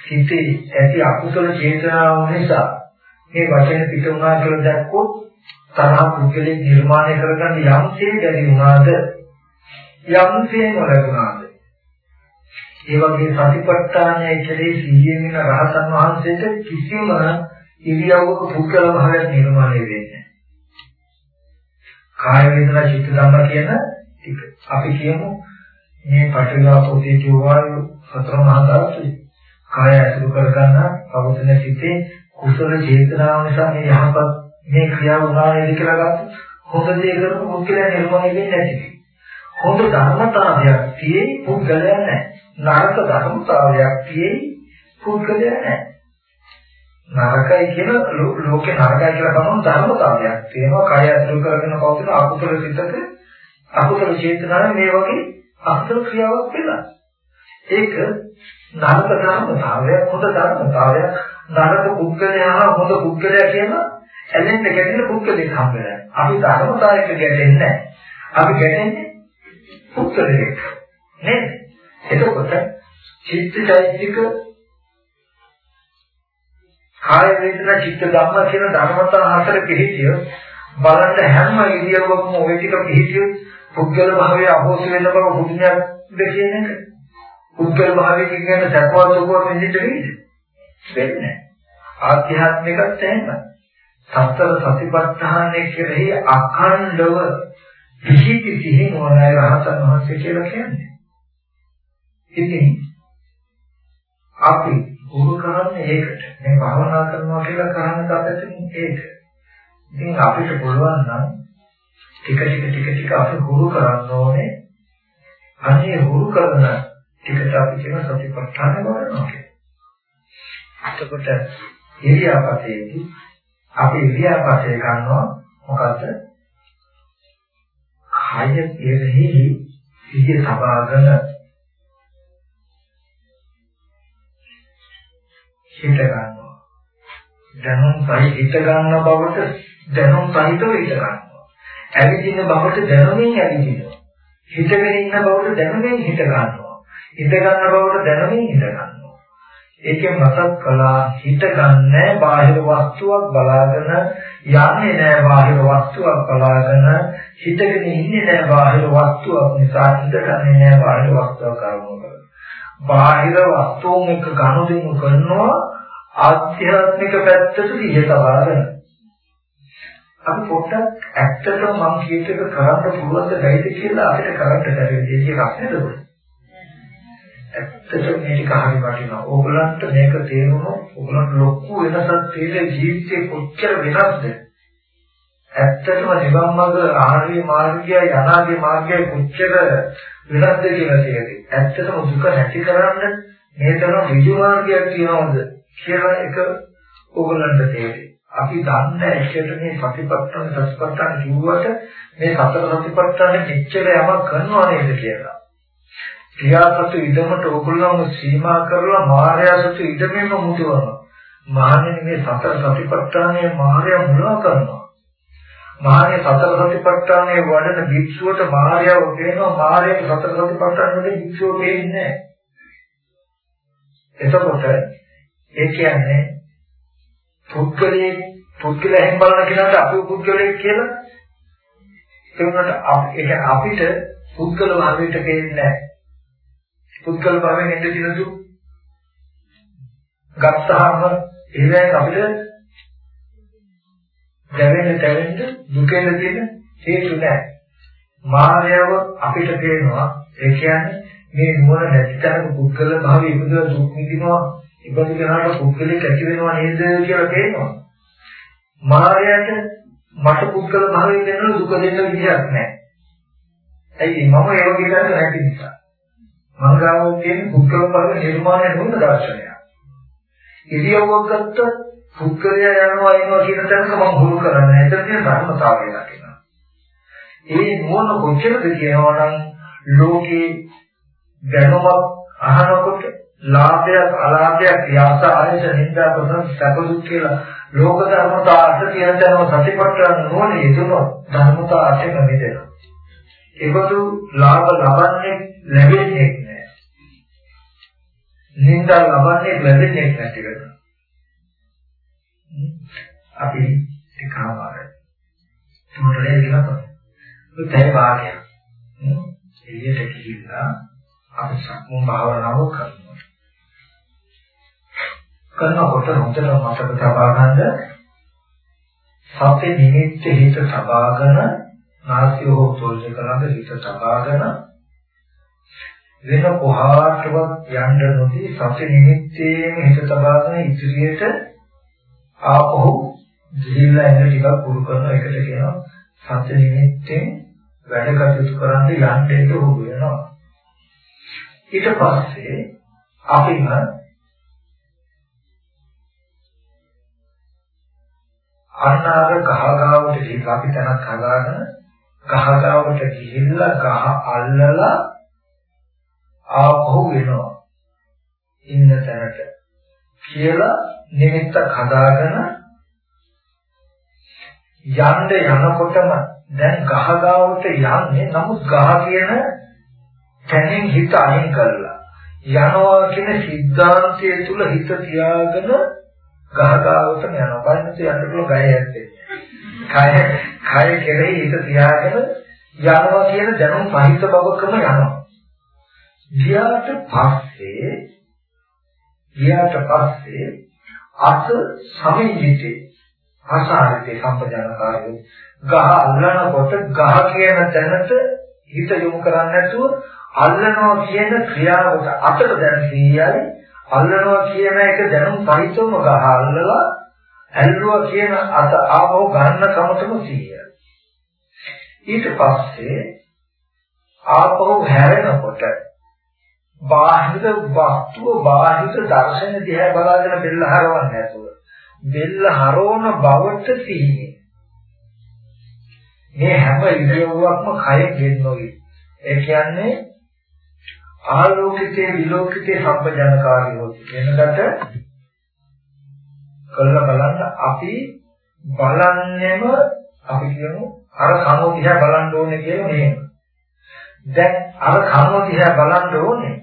සිතේ ඇති අකුසල චේතනාව නිසා මේ වචන පිට වුණා කියලා දැක්කොත් තරහ පුද්ගලෙක් නිර්මාණය කරගන්න යම්සේ බැරි වුණාද යම්සේ නොලැබුණාද ඒ වගේ සතිපට්ඨානය කෙරෙහි සිහියෙන් ඉන්න රහතන් වහන්සේට කිසිම ඉරියව්වක පුද්ගල භාවයක් නිර්මාණය වෙන්නේ කාය වේදනා චිත්ත ධම්ම කියන ටික. අපි කියමු මේ පටිඝාපෝතේ කියවායු සතර මහා ධාතු කාය අසුරු කරගන්න පවතින සිතේ කුසල චේතනාව නිසා මේ යහපත් මේ ක්‍රියාව උනා නේද කියලා ගත්තොත් හොඳ දේ කරපු පුද්ගලයා නිර්මාණය වෙන්නේ නැති. හොඳ ධර්මතාවයක් තියෙයි පුද්ගලයා නැහැ. නරක ධර්මතාවයක් තියෙයි පුද්ගලයා නැහැ. නරකයි කියන ලෝකේ නරකයි කියලා තමයි ධර්මතාවයක් තියෙනවා. කය අසුරු කරගෙන පවතින අකුසල සිතක අකුසල චේතනාවේ මේ වගේ අකුසල ක්‍රියාවක් වෙනවා. ඒක නරක ධර්මතාවයක් හොඳ ධර්මතාවයක් නරක පුද්ගලයා හොඳ පුද්ගලයා කියන ඇලෙන්න ගැටෙන පුද්ගලෙක් හම්බෙලා. අපි ධර්මතාවයක ගැටෙන්නේ නැහැ. අපි ගැටෙන්නේ පුද්ගලෙක්. නේද? එතකොට චිත්තචෛතසික කාය වේදනා චිත්ත ධම්ම කියන ධර්මතා හතර පිළිතිය බලන්න හැම ඉරියව්වකම ওই ටික පිළිතිය පුද්ගල භාවයේ අහෝසි වෙන බව පුදුමයක් දෙකියන එක. පුද්ගල භාවයේ කියන සත්‍යවත් සුඛව මෙහෙට වෙන්නේ. වෙන්නේ. ආධ්‍යාත්මිකත් එහෙමයි. සතර සතිපට්ඨානයේ කෙරෙහි අඛණ්ඩව පිහිටි සිහි මොනයි රහතන් වහන්සේ කියලා කියන්නේ. ඉතින් අපි උරු කරන්නේ ඒකට. මේ භාවනා කරනවා කියලා කරන්න ගත්තකින් ඒක. ඉතින් අපිට පුළුවන් නම් ටික ටික ටික ටික අපි හුරු කරන්න ඕනේ. අනේ හුරු කරන ටිකට අපි කියන සතිපට්ඨාන වඩනවා කියලා. එතකොට ඉරියාපතේදී අපි ඉරියාපතේ ගන්නවා මොකද්ද? කාය කෙරෙහි සිහිය සබාගෙන හිත ගන්නවා. දැනුම් සහිත හිත ගන්න බවට දැනුම් සහිතව හිත ගන්නවා. ඇවිදින බවට දැනුමින් ඇවිදිනවා. හිතගෙන ඉන්න බවට දැනුමින් හිත ගන්නවා. හිත ගන්න බවට දැනුමින් හිත ගන්නවා. ඒකෙන් මතක් කළා හිත ගන්නෑ බාහිර වස්තුවක් බලාගෙන යන්නේ නෑ බාහිර වස්තුවක් බලාගෙන හිතගෙන ඉන්නේ නෑ බාහිර වස්තුවක් නිසා හිත ගන්නේ නෑ බාහිර වස්තුවක් කරනවා. බාහිර වස්තුන් එක ගනුදෙනු කරනවා ආධ්‍යාත්මික පැත්තට සිහිය තබාගෙන අපි පොඩ්ඩක් ඇත්තටම මම කීයට එක කරන්න පුළුවන්ද බැයිද කියලා අපිට කරන්න බැරි දෙයක් නේද ඔය. ඇත්තටම මේක හරි වටිනවා. ඕගලන්ට මේක තේරුණොත් ඕගලන්ට ලොකු වෙනසක් තේරෙයි ජීවිතේ කොච්චර වෙනස්ද? ඇත්තටම නිවන් මාර්ග ආර්ය මාර්ගය යනාදී මාර්ගය කොච්චර වෙනස්ද කියලා තේරෙයි. ඇත්තටම දුක නැති කරන්න මේ තරම් ඍජු මාර්ගයක් තියනවද කියලා එක ඕගලන්ට තේරෙයි. අපි දන්නේ ඇත්තට මේ සතිපට්ඨාන සතිපට්ඨාන කිව්වට මේ සතර සතිපට්ඨාන මෙච්චර යමක් කරනවා නේද කියලා. ක්‍රියාපත ඉදමට ඕගොල්ලෝම සීමා කරලා මායාසතු ඉදමෙම මුදවනවා. මහණෙනි මේ සතර සතිපට්ඨානයේ මායя මුලා කරනවා. මාර්ය සතර සතිපට්ඨානයේ වඩන භික්ෂුවට මාර්යව පේනවා මාර්යයේ සතර සතිපට්ඨානෙ භික්ෂුව පේන්නේ නැහැ. එතකොට ඒ කියන්නේ පුද්ගලයේ පුද්ගලයන් බලන කෙනාට අපි පුද්ගලයෙක් කියලා ඒ වුණාට ඒ කියන්නේ අපිට පුද්ගල භාවයට දෙන්නේ නැහැ. පුද්ගල භාවයෙන් එන්න දිනසු ගත්තාම ඒවෙන් අපිට දැවෙන්න දැවෙන්න දුකෙන් තියෙන හේතු නැහැ. මායව අපිට පේනවා ඒ කියන්නේ මේ නුවණ නැති තරම පුද්ගල භාවය ඉපදලා දුක් විඳිනවා ඉබඳු කෙනාට පුද්ගලික ඇති වෙනවා නේද කියලා තේරෙනවා. මායයට මට පුද්ගල භාවයෙන් දෙන්න දුක දෙන්න විදිහක් නැහැ. ඇයි මම ඒ වගේ කරන්නේ නැති නිසා. මම ගාව තියෙන පුද්ගල භාව නිර්මාණය නොවන දර්ශනය. ඉරියව්වක් ගත්ත පුද්ගලයා යනවා එනවා කියන තැනක මම හුරු කරන්නේ. එතන තියෙන ධර්මතාවය දකිනවා. ඒ මොන කොච්චරද කියනවා නම් ලෝකේ දැනුමක් අහනකොට ලාභයක් අලාභයක් යස ආයස නින්දා ප්‍රසන්න සැපදුක් කියලා ලෝක ධර්මතා අට කියන තැනම සතිපට්ඨාන නොවන යෙදුනොත් ධර්මතා අටෙම මිදෙනවා. ඒකතු ලාභ ලබන්නේ ලැබෙන්නේ නැහැ. නින්දා ලබන්නේ ලැබෙන්නේ නැති වෙනවා. අපි එකමාරයි. තුනරේ කියලා තමයි. ඒ භාගයක්. එළියට ගිහිල්ලා අපි සක්මන් භාවනාව කරනවා. කරනකොට හොඳට මතක තබා ගන්න සති නිමිත්ත හිත තබාගෙන නාසය හෝ තොල් දෙක ළඟ හිත තබාගෙන වෙන කොහාටවත් යන්න නොදී සති නිමිත්තේම හිත තබාගෙන ඉදිරියට ආපහු ගිහිල්ලා එන්න ටිකක් පුරු කරන එකට කියනවා සති නිමිත්තෙන් වැඩ කටයුතු කරන්න යන්න එක උරු වෙනවා. ඊට පස්සේ අපිම අන්නාර ගහගාවට ගිහිල්ලා අපි තනක් හදාගෙන ගහගාවට ගිහිල්ලා ගහ අල්ලලා ආපහු වෙනවා. ඉන්න තැනට. කියලා නිමිත්තක් හදාගෙන යන්න යනකොටම දැන් ගහගාවට යන්නේ නමුත් ගහ කියන තැනින් හිත අයින් කරලා. යනවා කියන සිද්ධාන්තය තුල හිත තියාගෙන ගහගාවට යනවා. බලන්න යන්න පුළුවන් ගය ඇත්තේ කය කය කෙරෙහි හිත තියාගෙන යනවා කියන දැනුම් සහිත බවකම යනවා. ගියාට පස්සේ ගියාට පස්සේ අත සමිජිතේ ආසාරිතේ සම්පජානකාරයෝ ගහ අල්ලනකොට ගහ කියන තැනට හිත යොමු කරන්නේ නැතුව අල්ලනවා කියන ක්‍රියාවට අතට දැන සීයයි අල්ලනවා කියන එක දැනුම් සහිතවම ගහ අල්ලලා ඇල්ලුවා කියන අත ආවෝ ගන්න කමතම සීයයි ඊට පස්සේ ආපහු හැරෙනකොට බාහිර වස්තුව බාහිර දර්ශන දිහා බලාගෙන බෙල්ල හරවන්නේ නැතුව. බෙල්ල හරවන බවට සිහිනේ මේ හැම ඉරියව්වක්ම කයෙන් ගෙන්නෝයි ඒ කියන්නේ ආලෝකිතේ විලෝකිතේ සම්පජනකාරී වෙනකට කළා බලන්න අපි බලන්නේම අපි කියමු අර කනෝ දිහා බලන්න ඕනේ කියලා මෙහෙම දැන් අර කනෝ දිහා බලන්න ඕනේ.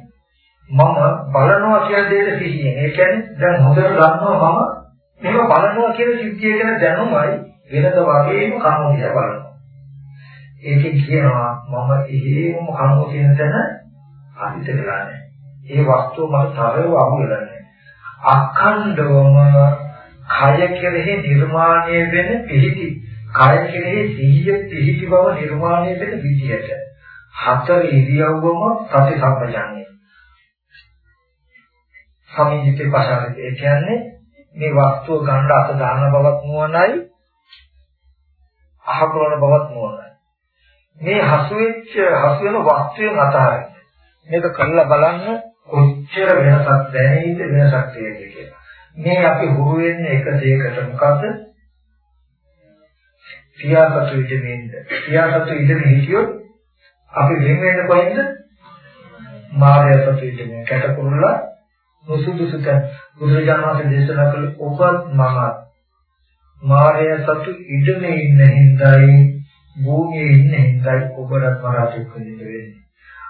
මම බලනවා කියන දෙයට සිහියෙන්. ඒ කියන්නේ දැන් හොඳට දන්නවා මම මේක බලනවා කියන සිද්ධිය ගැන දැනුමයි වෙනද වගේම කනෝ දිහා බලනවා. ඒකෙන් කියනවා මම එහෙම කනෝ කියන තැන අහිත වෙලා නැහැ. ඒ වස්තුව මට තරව අහු වෙලා නැහැ. අඛණ්ඩවම කය කෙරෙහි නිර්මාණය වෙන පිහිටි කය කෙරෙහි සිහිය පිහිටි බව නිර්මාණය වෙන විදියට හතර ඉරියව්වම සති සම්පජාන්නේ සමිජිතේ පසාරිත. ඒ කියන්නේ මේ වස්තුව ගන්න අත දාන බවක් නුවණයි අහකරන බවක් නුවණයි. මේ හසු වෙච්ච හසු වෙන වස්තුවෙන් අතහරින්න. මේක කළා බලන්න කොච්චර වෙනසක් දැනෙයිද වෙනසක් තියෙද කියලා. මේ අපි හුරු වෙන්නේ එක දෙයකට මොකද්ද? පියාසතු ඉදෙමින්ද. පියාසතු ඉදෙමි හිටියොත් අපි වෙන වෙන කොහෙන්ද? මායසතු ඉදෙමින් කැටකුරුල්ලා නුසුදුසුක බුදුරජාණන් වහන්සේ දේශනා කළ ඔබත් මමත් මාය සතු ඉඩමේ ඉන්න හිඳයි භූමියේ ඉන්න හිඳයි ඔබට මරාට වෙන්නේ.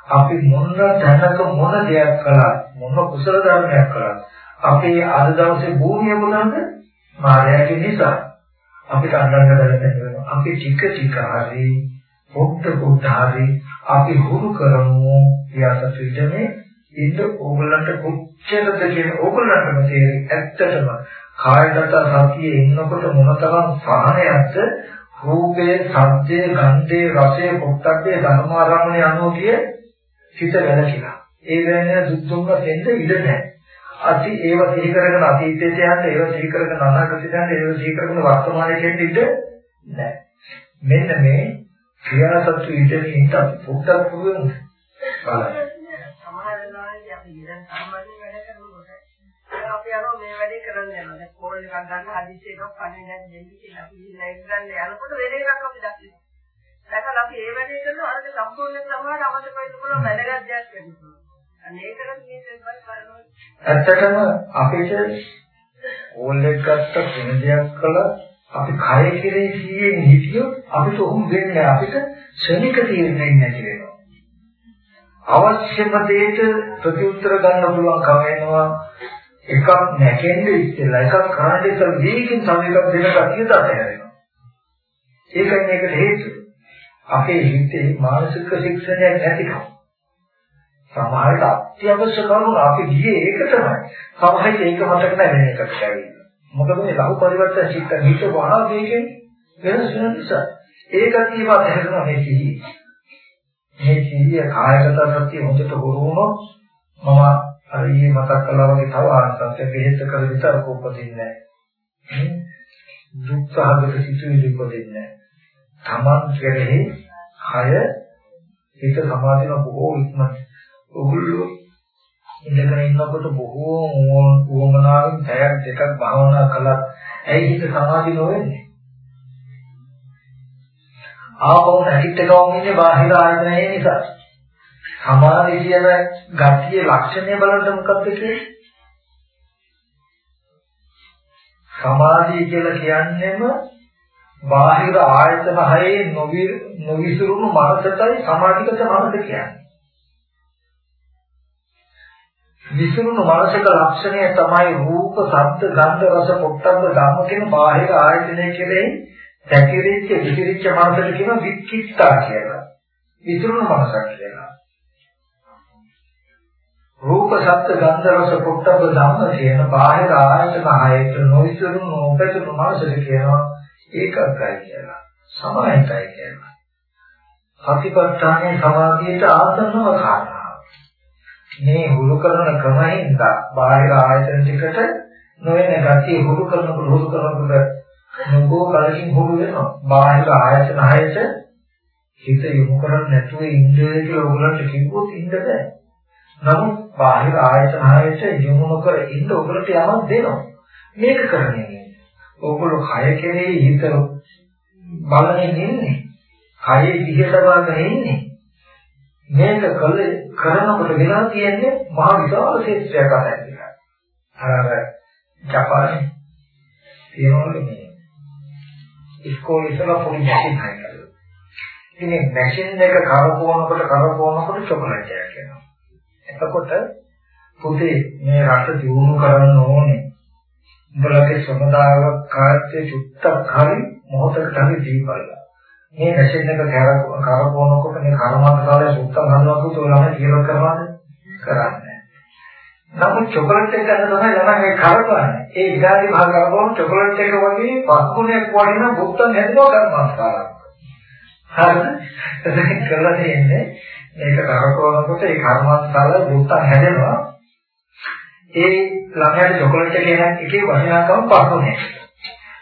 අපි මොන තැනක මොන දෙයක් කළා මොන කුසල ධර්මයක් කළා අපේ අද දවසේ භූමිය මොනවාද? මායාවේ නිසා. අපිට අඳන්න බැලෙන්න අපි ටික ටික හරි පොඩ්ඩ පොඩ්ඩ හරි අපි හුරු කරමු යාසතු ඉඩමේ ඉන්න ඕගොල්ලන්ට කොච්චරද කියන ඕගොල්ලන්ටම තේරෙයි ඇත්තටම කායගත සතියේ ඉන්නකොට මොනතරම් සාහනයක්ද රූපේ, ශබ්දේ, ගන්ධේ, රසේ, පොට්ටබ්බේ ධර්මාරම්මණය අනුව කිය හිත වැළකීලා. ඒ වෙන්නේ දුක් දුන්න දෙන්න ඉඩ නැහැ. අති ඒව සිහි කරගෙන අතීතයට යන්න, ඒව සිහි කරගෙන අනාගතයට යන්න, ඒව සිහි කරගෙන වර්තමානයට ඉඩ නැහැ. මෙන්න මේ ක්‍රියාසතු ඉඳන් ඉඳන් පොට්ටබ් පුරුදු බලන්න. දැන් සාමාන්‍යයෙන් වැඩ කරනකොට දැන් අපි යනවා මේ වැඩේ කරන්න යනවා. දැන් කෝල් එකක් ගන්න හදිස්සිය එකක් කන්නේ නැති දෙන්න කියලා අපි ගිහිල්ලා ඒක ගන්න යනකොට වෙන එකක් අපි දකිනවා. දැන් අපි මේ වැඩේ කරනවා අර සම්පූර්ණ සමහරට අවශ්‍ය වෙන්න පුළුවන් වැඩගත් දෙයක් වෙනවා. අනේකකට මේ දෙයක් කරනවා. ඇත්තටම අපිට කෝල් එක ගත්ත වෙන දෙයක් කළා අපි කය කෙරේ සීයෙන් හිටියොත් අපිට උහුම් වෙන්නේ අපිට ශනික තීරණයක් නැති වෙනවා. අවශ්‍යම දෙයට ප්‍රතිඋත්තර ගන්න පුළුවන් කම වෙනවා එකක් නැකෙන්නේ ඉස්සෙල්ලා එකක් කරන්නේ ඉස්සෙල්ලා දීකින් තව එකක් දෙන කතිය දතහැරෙනවා ඒකයි මේකට හේතුව. අපේ හිතේ මානසික ශික්ෂණයක් නැතිකම. සමහරට අත්‍යවශ්‍ය කරුණු අපි ගියේ ඒක තමයි. සමහරට ඒක මතක නැහැ වෙන එකකට ඇවිල්ලා. මොකද මේ ලහු පරිවර්තන චිත්ත හිත වහා වේගෙන් වෙනස් වෙන නිසා. ඒකත් ඒවා තේරෙනවා මේ සිහිය. මේ සිහිය කායගත සත්‍ය හොඳට හුරු වුණොත් මම අර ඊයේ මතක් කළා වගේ තව ආනන්තය බෙහෙත් කර විතරක උපදින්නේ නැහැ. දුක් සහගත සිතුවිලි උපදින්නේ නැහැ. තමන් කෙරෙහි කය හිත සමාධින බොහෝ ඉක්මනට ඔගොල්ලෝ ඉඳගෙන ඉන්නකොට බොහෝ වුවමනාවෙන් පැයක් දෙකක් භාවනා කළා. ඇයි හිත සමාධි නොවෙන්නේ? ආපහු නැගිට ගමන් ඉන්නේ බාහිර ආයතනය නිසා. සමාධි කියන ගතියේ ලක්ෂණය බලන්න මොකක්ද කියන්නේ? සමාධිය කියලා කියන්නේම බාහිර ආයතන හයේ නොවිසුරුණු මනසටයි සමාධිගත මනස කියන්නේ. විසුරුණු මානසික ලක්ෂණය තමයි රූප, ශබ්ද, ගන්ධ, රස, පොට්ටබ්බ ධම්ම කියන බාහිර ආයතනය කෙරෙහි පැකිරිච්ච විසිරිච්ච මානසික කියන වික්කිට්ඨා කියලා. විසුරුණු මානසක් කියලා. රූප, ශබ්ද, ගන්ධ, රස, පොට්ටබ්බ ධම්ම කියන බාහිර ආයතන හයට නොවිසුරුණු නොපැතුණු මානසික කියනවා ඒකයි කියලා. සමාහිතයි කියලා. සතිපට්ඨානයේ සමාධියට ආසන්නව කාරණා මේ හුරු කරන ක්‍රමයෙන්ද බාහිර ආයතන ටිකට නොවන ගතිය හුරු කරනකොට හුරු කරනකොට නොබෝ කලකින් හුරු වෙනවා. බාහිර ආයතන හයට හිත යොමු කරන්නේ නැතුව ඉන්නේ කියලා ඔයගලන්ට කිව්වොත් ඉන්න බෑ. නමුත් බාහිර ආයතන හයට යොමු නොකර ඉන්න ඔයගලට යමක් දෙනවා. මේක කරන්නේ ඔයගොල්ලෝ කය කෙරෙහි හිත බලන්නේ ඉන්නේ. කයේ දිහට බලගෙන ඉන්නේ. මේක කළේ කරනකොට වෙලා තියෙන්නේ මහ විශාල ශේත්‍රයක් අතහැරලා. අර ජපානයේ තියෙනවලු මේ ඉස්කෝලේ ඉස්සලා පොඩි මැෂින් හයිකලු. ඉතින් මැෂින් එක කරකවනකොට කරකවනකොට චොකලට් එකක් එනවා. එතකොට පුතේ මේ රට දියුණු කරන්න ඕනේ. උඹලගේ සමුදාය කාර්යයේ චුත්තක් හරි මොහොතකට හරි දීපල්ලා. මේ මැෂින් එක කරකවනකොට මේ කර්මාන්තකාරය සුත්තම් ගන්නවා පුතෝ ළමයි කියලා කරනවද? කරන්නේ නමුත් චොකලට් එක ගන්න තමයි ළමයි මේ කරකවන්නේ. ඒ විඩාලි භාග කරනකොට චොකලට් එක වගේ පස්කුණයක් වඩින බුත්තම් හැදෙනවා කර්මාන්තකාරය. හරිද? ඒක කරලා තියෙන්නේ මේක කරකවනකොට ඒ කර්මාන්තකාරය බුත්තම් හැදෙනවා. ඒ ළමයාට චොකලට් එක එකේ වටිනාකම පස්කුණයක්.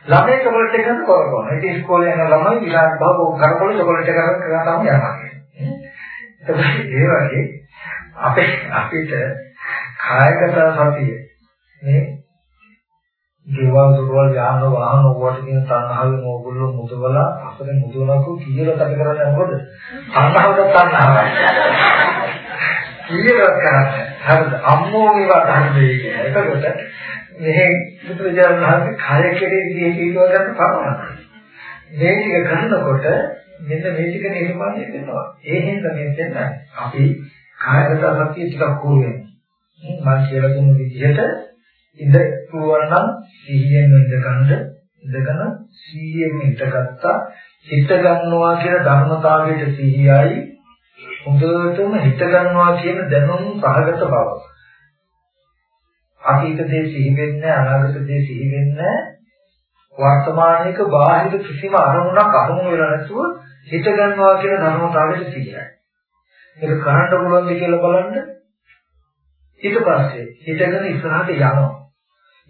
ළමයි චොකලට් එක ගන්න කරකවනවා. ඉතින් ඉස්කෝලේ යන ළමයි විලාස භව කරකවල චොකලට් එක ගන්න කරා තමයි යනවා. ඒ වගේ අපේ අපිට කායගත සතිය මේ දේවල් දුරවල් යාන වාහන ඕවට කියන තණ්හාවෙන් ඕගොල්ලෝ මුදවලා අපේ මුදවනකෝ කීයකට අපි කරන්නේ මොකද? තණ්හාවට තණ්හාවයි. කීයකට කරන්නේ? හරිද? අම්මෝ මේවා ගන්න දෙන්නේ. එතකොට මේ බුදුරජාණන් වහන්සේ කය කෙරේ විදිහට ඉලව ගන්න පරමයි. මේ ටික කරනකොට මෙන්න මේ ටික නිර්මාණය වෙනවා. ඒ හින්දා මේ දෙන්න අපි කායගත සතිය ටිකක් හුරු වෙනවා. මම කියලා දුන්න විදිහට ඉඳ පුළුවන් නම් සිහියෙන් ඉඳගන්න ඉඳගෙන සිහියෙන් ඉඳගත්තා හිත ගන්නවා කියන ධර්මතාවයට සිහියයි හොඳටම හිත ගන්නවා කියන දැනුම් සහගත බව. අතීත දේ සිහි වෙන්නේ අනාගත දේ සිහි වෙන්නේ වර්තමානයේක බාහිර කිසිම අරමුණක් අරමුණු වෙලා නැතුව හිත ගන්නවා කියන ධර්මතාවයට සිහියයි. ඒක කරන්න පුළුවන්ද කියලා බලන්න. ඊට පස්සේ හිතගෙන ඉස්සරහට යනවා.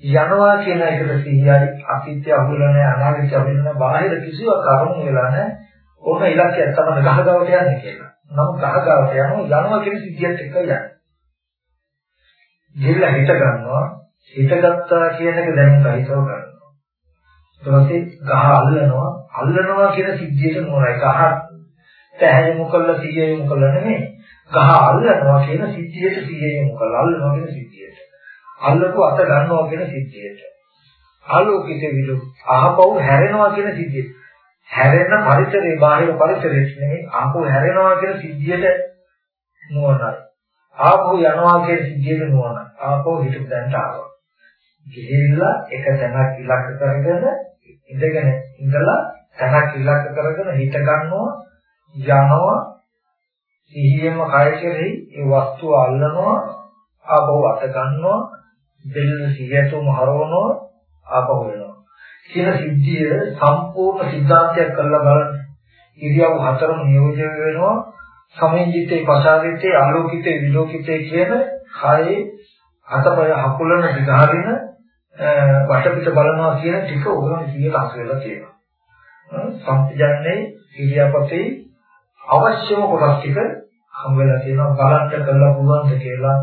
යනවා කියන එකට සිහියයි අතීතය අහුවෙලා නැහැ අනාගතය අහුවෙලා නැහැ බාහිර කිසිවක් අරමුණු වෙලා නැහැ. ඕන ඉලක්කයක් තමයි ගහගවට යන්නේ කියලා. නමුත් ගහගවට යනවා යනවා කියන සිද්ධියත් එක්ක යන්නේ. ගිහිල්ලා හිත ගන්නවා හිතගත්තා කියන එක දැන් සහිතව ගන්නවා ඊට පස්සේ ගහ අල්ලනවා අල්ලනවා කියන සිද්ධියට නෝනයි ගහ තැහැයමු කළා සිහියමු කළා නෙමෙයි. ගහ අල්ලනවා කියන සිද්ධියට සිහියමු කළා අල්ලනවා කියන සිද්ධියට. අල්ලපු අත ගන්නවා කියන සිද්ධියට. ආලෝකිත විදු අහපව් හැරෙනවා කියන සිද්ධියට. හැරෙන පරිසරේ බාහිර පරිසරෙත් නෙමෙයි ආපහු හැරෙනවා කියන සිද්ධියට නෝනයි ආපහු යනවා කියන සිද්ධියට නෝනයි ආපහු හිතට දැනට ආවා. ගිහිල්ලා එක තැනක් ඉලක්ක කරගෙන ඉඳගෙන ඉඳලා තනක් ඉලක්ක කරගෙන හිත ගන්නවා. යනවා සිහියෙන්ම කය කෙරෙහි ඒ වස්තුව අල්ලනවා ආපහු අත ගන්නවා දෙල්ල සියතුම හරවනවා ආපහු වෙනවා කියන සිද්ධිය සම්පූර්ණ සිද්ධාන්තයක් කරලා බලන්න. ඉරියව් හතරම නියෝජනය වෙනවා. සමින්ජිතේ පසාරිතේ ආලෝකිතේ විලෝකිතේ කියන කයේ අතපය හකුලන දිගහරින වටපිට බලනවා කියන ටික උගම 100ට අස වෙලා තියෙනවා. සම්පජන්නේ ඉරියාපතේ අවශ්‍යම කොටස් ටික හම් වෙලා තියෙනවා බලන්න කරලා පුළුවන්ද කියලා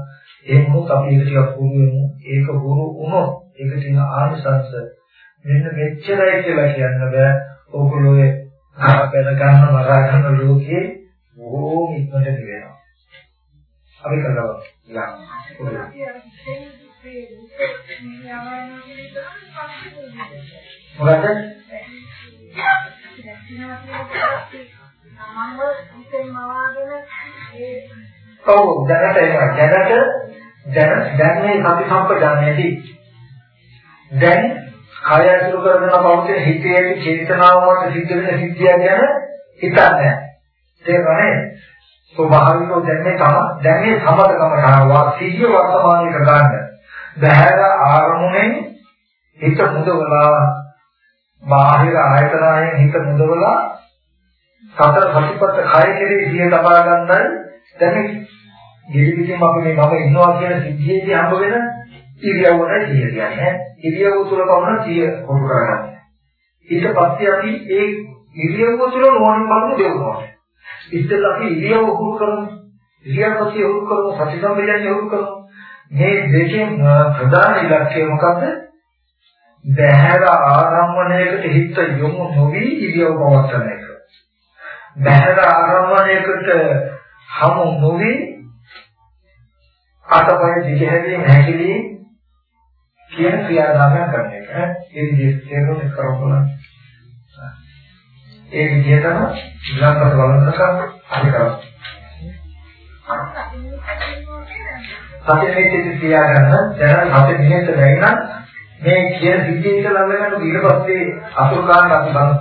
එහෙමොත් අපි ඒක ටිකක් පුරු වෙමු. ඒක පුරු වුණොත් ඒක තියෙන ආනිසංස මෙන්න මෙච්චරයි කියලා කියන්න බෑ. ඕගොල්ලෝ ආපෙන ගන්න මරා ගන්න ලෝකේ බොහෝම ඉක්මනට දිවෙනවා. අපි කරනවා යන්න. මොකද? ඔව් දැනට එනවා. දැනට දැන දැන් මේ සති සම්පජානයේදී දැන් කය අසුර කරගෙන පවතින හිතේ ඇති චේතනාව මත සිද්ධ වෙන සිද්ධිය ගැන හිතන්නේ තේරෙන්නේ ස්වභාවිකව දැන් මේ තම දැන් මේ සමතකම කරනවා සිහිය වර්තමානයේ ගන්න බහැර ආරමුණෙන් හිත මුදවලා බාහිර ආයතනයෙන් හිත මුදවලා සතර සතිපත්ත කය කෙරේ සිය තබා ගන්නයි දැන් ගෙලිවිදින් අපි මේ මම ඉන්නවා කියන සිද්ධියේදී හම්බ වෙන ඉරියව්වට සිය කියන්නේ ඉරියව් තුල පමණ සිය කොටු කරගන්න. ඊට පස්සේ අපි ඒ ඉරියව් තුල නෝනින් බලමු දෙවනවා. ඉතින් අපි ඉරියව් උහුරු කරමු. ඉරියව්පතිය උහුරු කරමු. සති සම්පජන්‍ය උහුරු කරමු. මේ දෙකෙන් ප්‍රධාන ඉලක්කය මොකද්ද? බහැර ආරම්භණයකට හිත යොමු නොවි ඉරියව් පවත්වන එක. බහැර ආරම්භණයකට හමු නොවි අතපය දිගහැරීම හැකිලි කියන ක්‍රියාදාමයක් කරන එක. ඒ විදිහට තේරුම් කරගන්න. ඒ විදිහටම ඊළඟට බලනකම් අපි කරමු. සති නිමිති තියාගන්න දැන් සති නිමිති නැත්නම් මේ කියන සිද්ධිය ඉඳලා ළඟ ගන්න ඊට පස්සේ අසුර කාණ්ඩ අපි බලමු.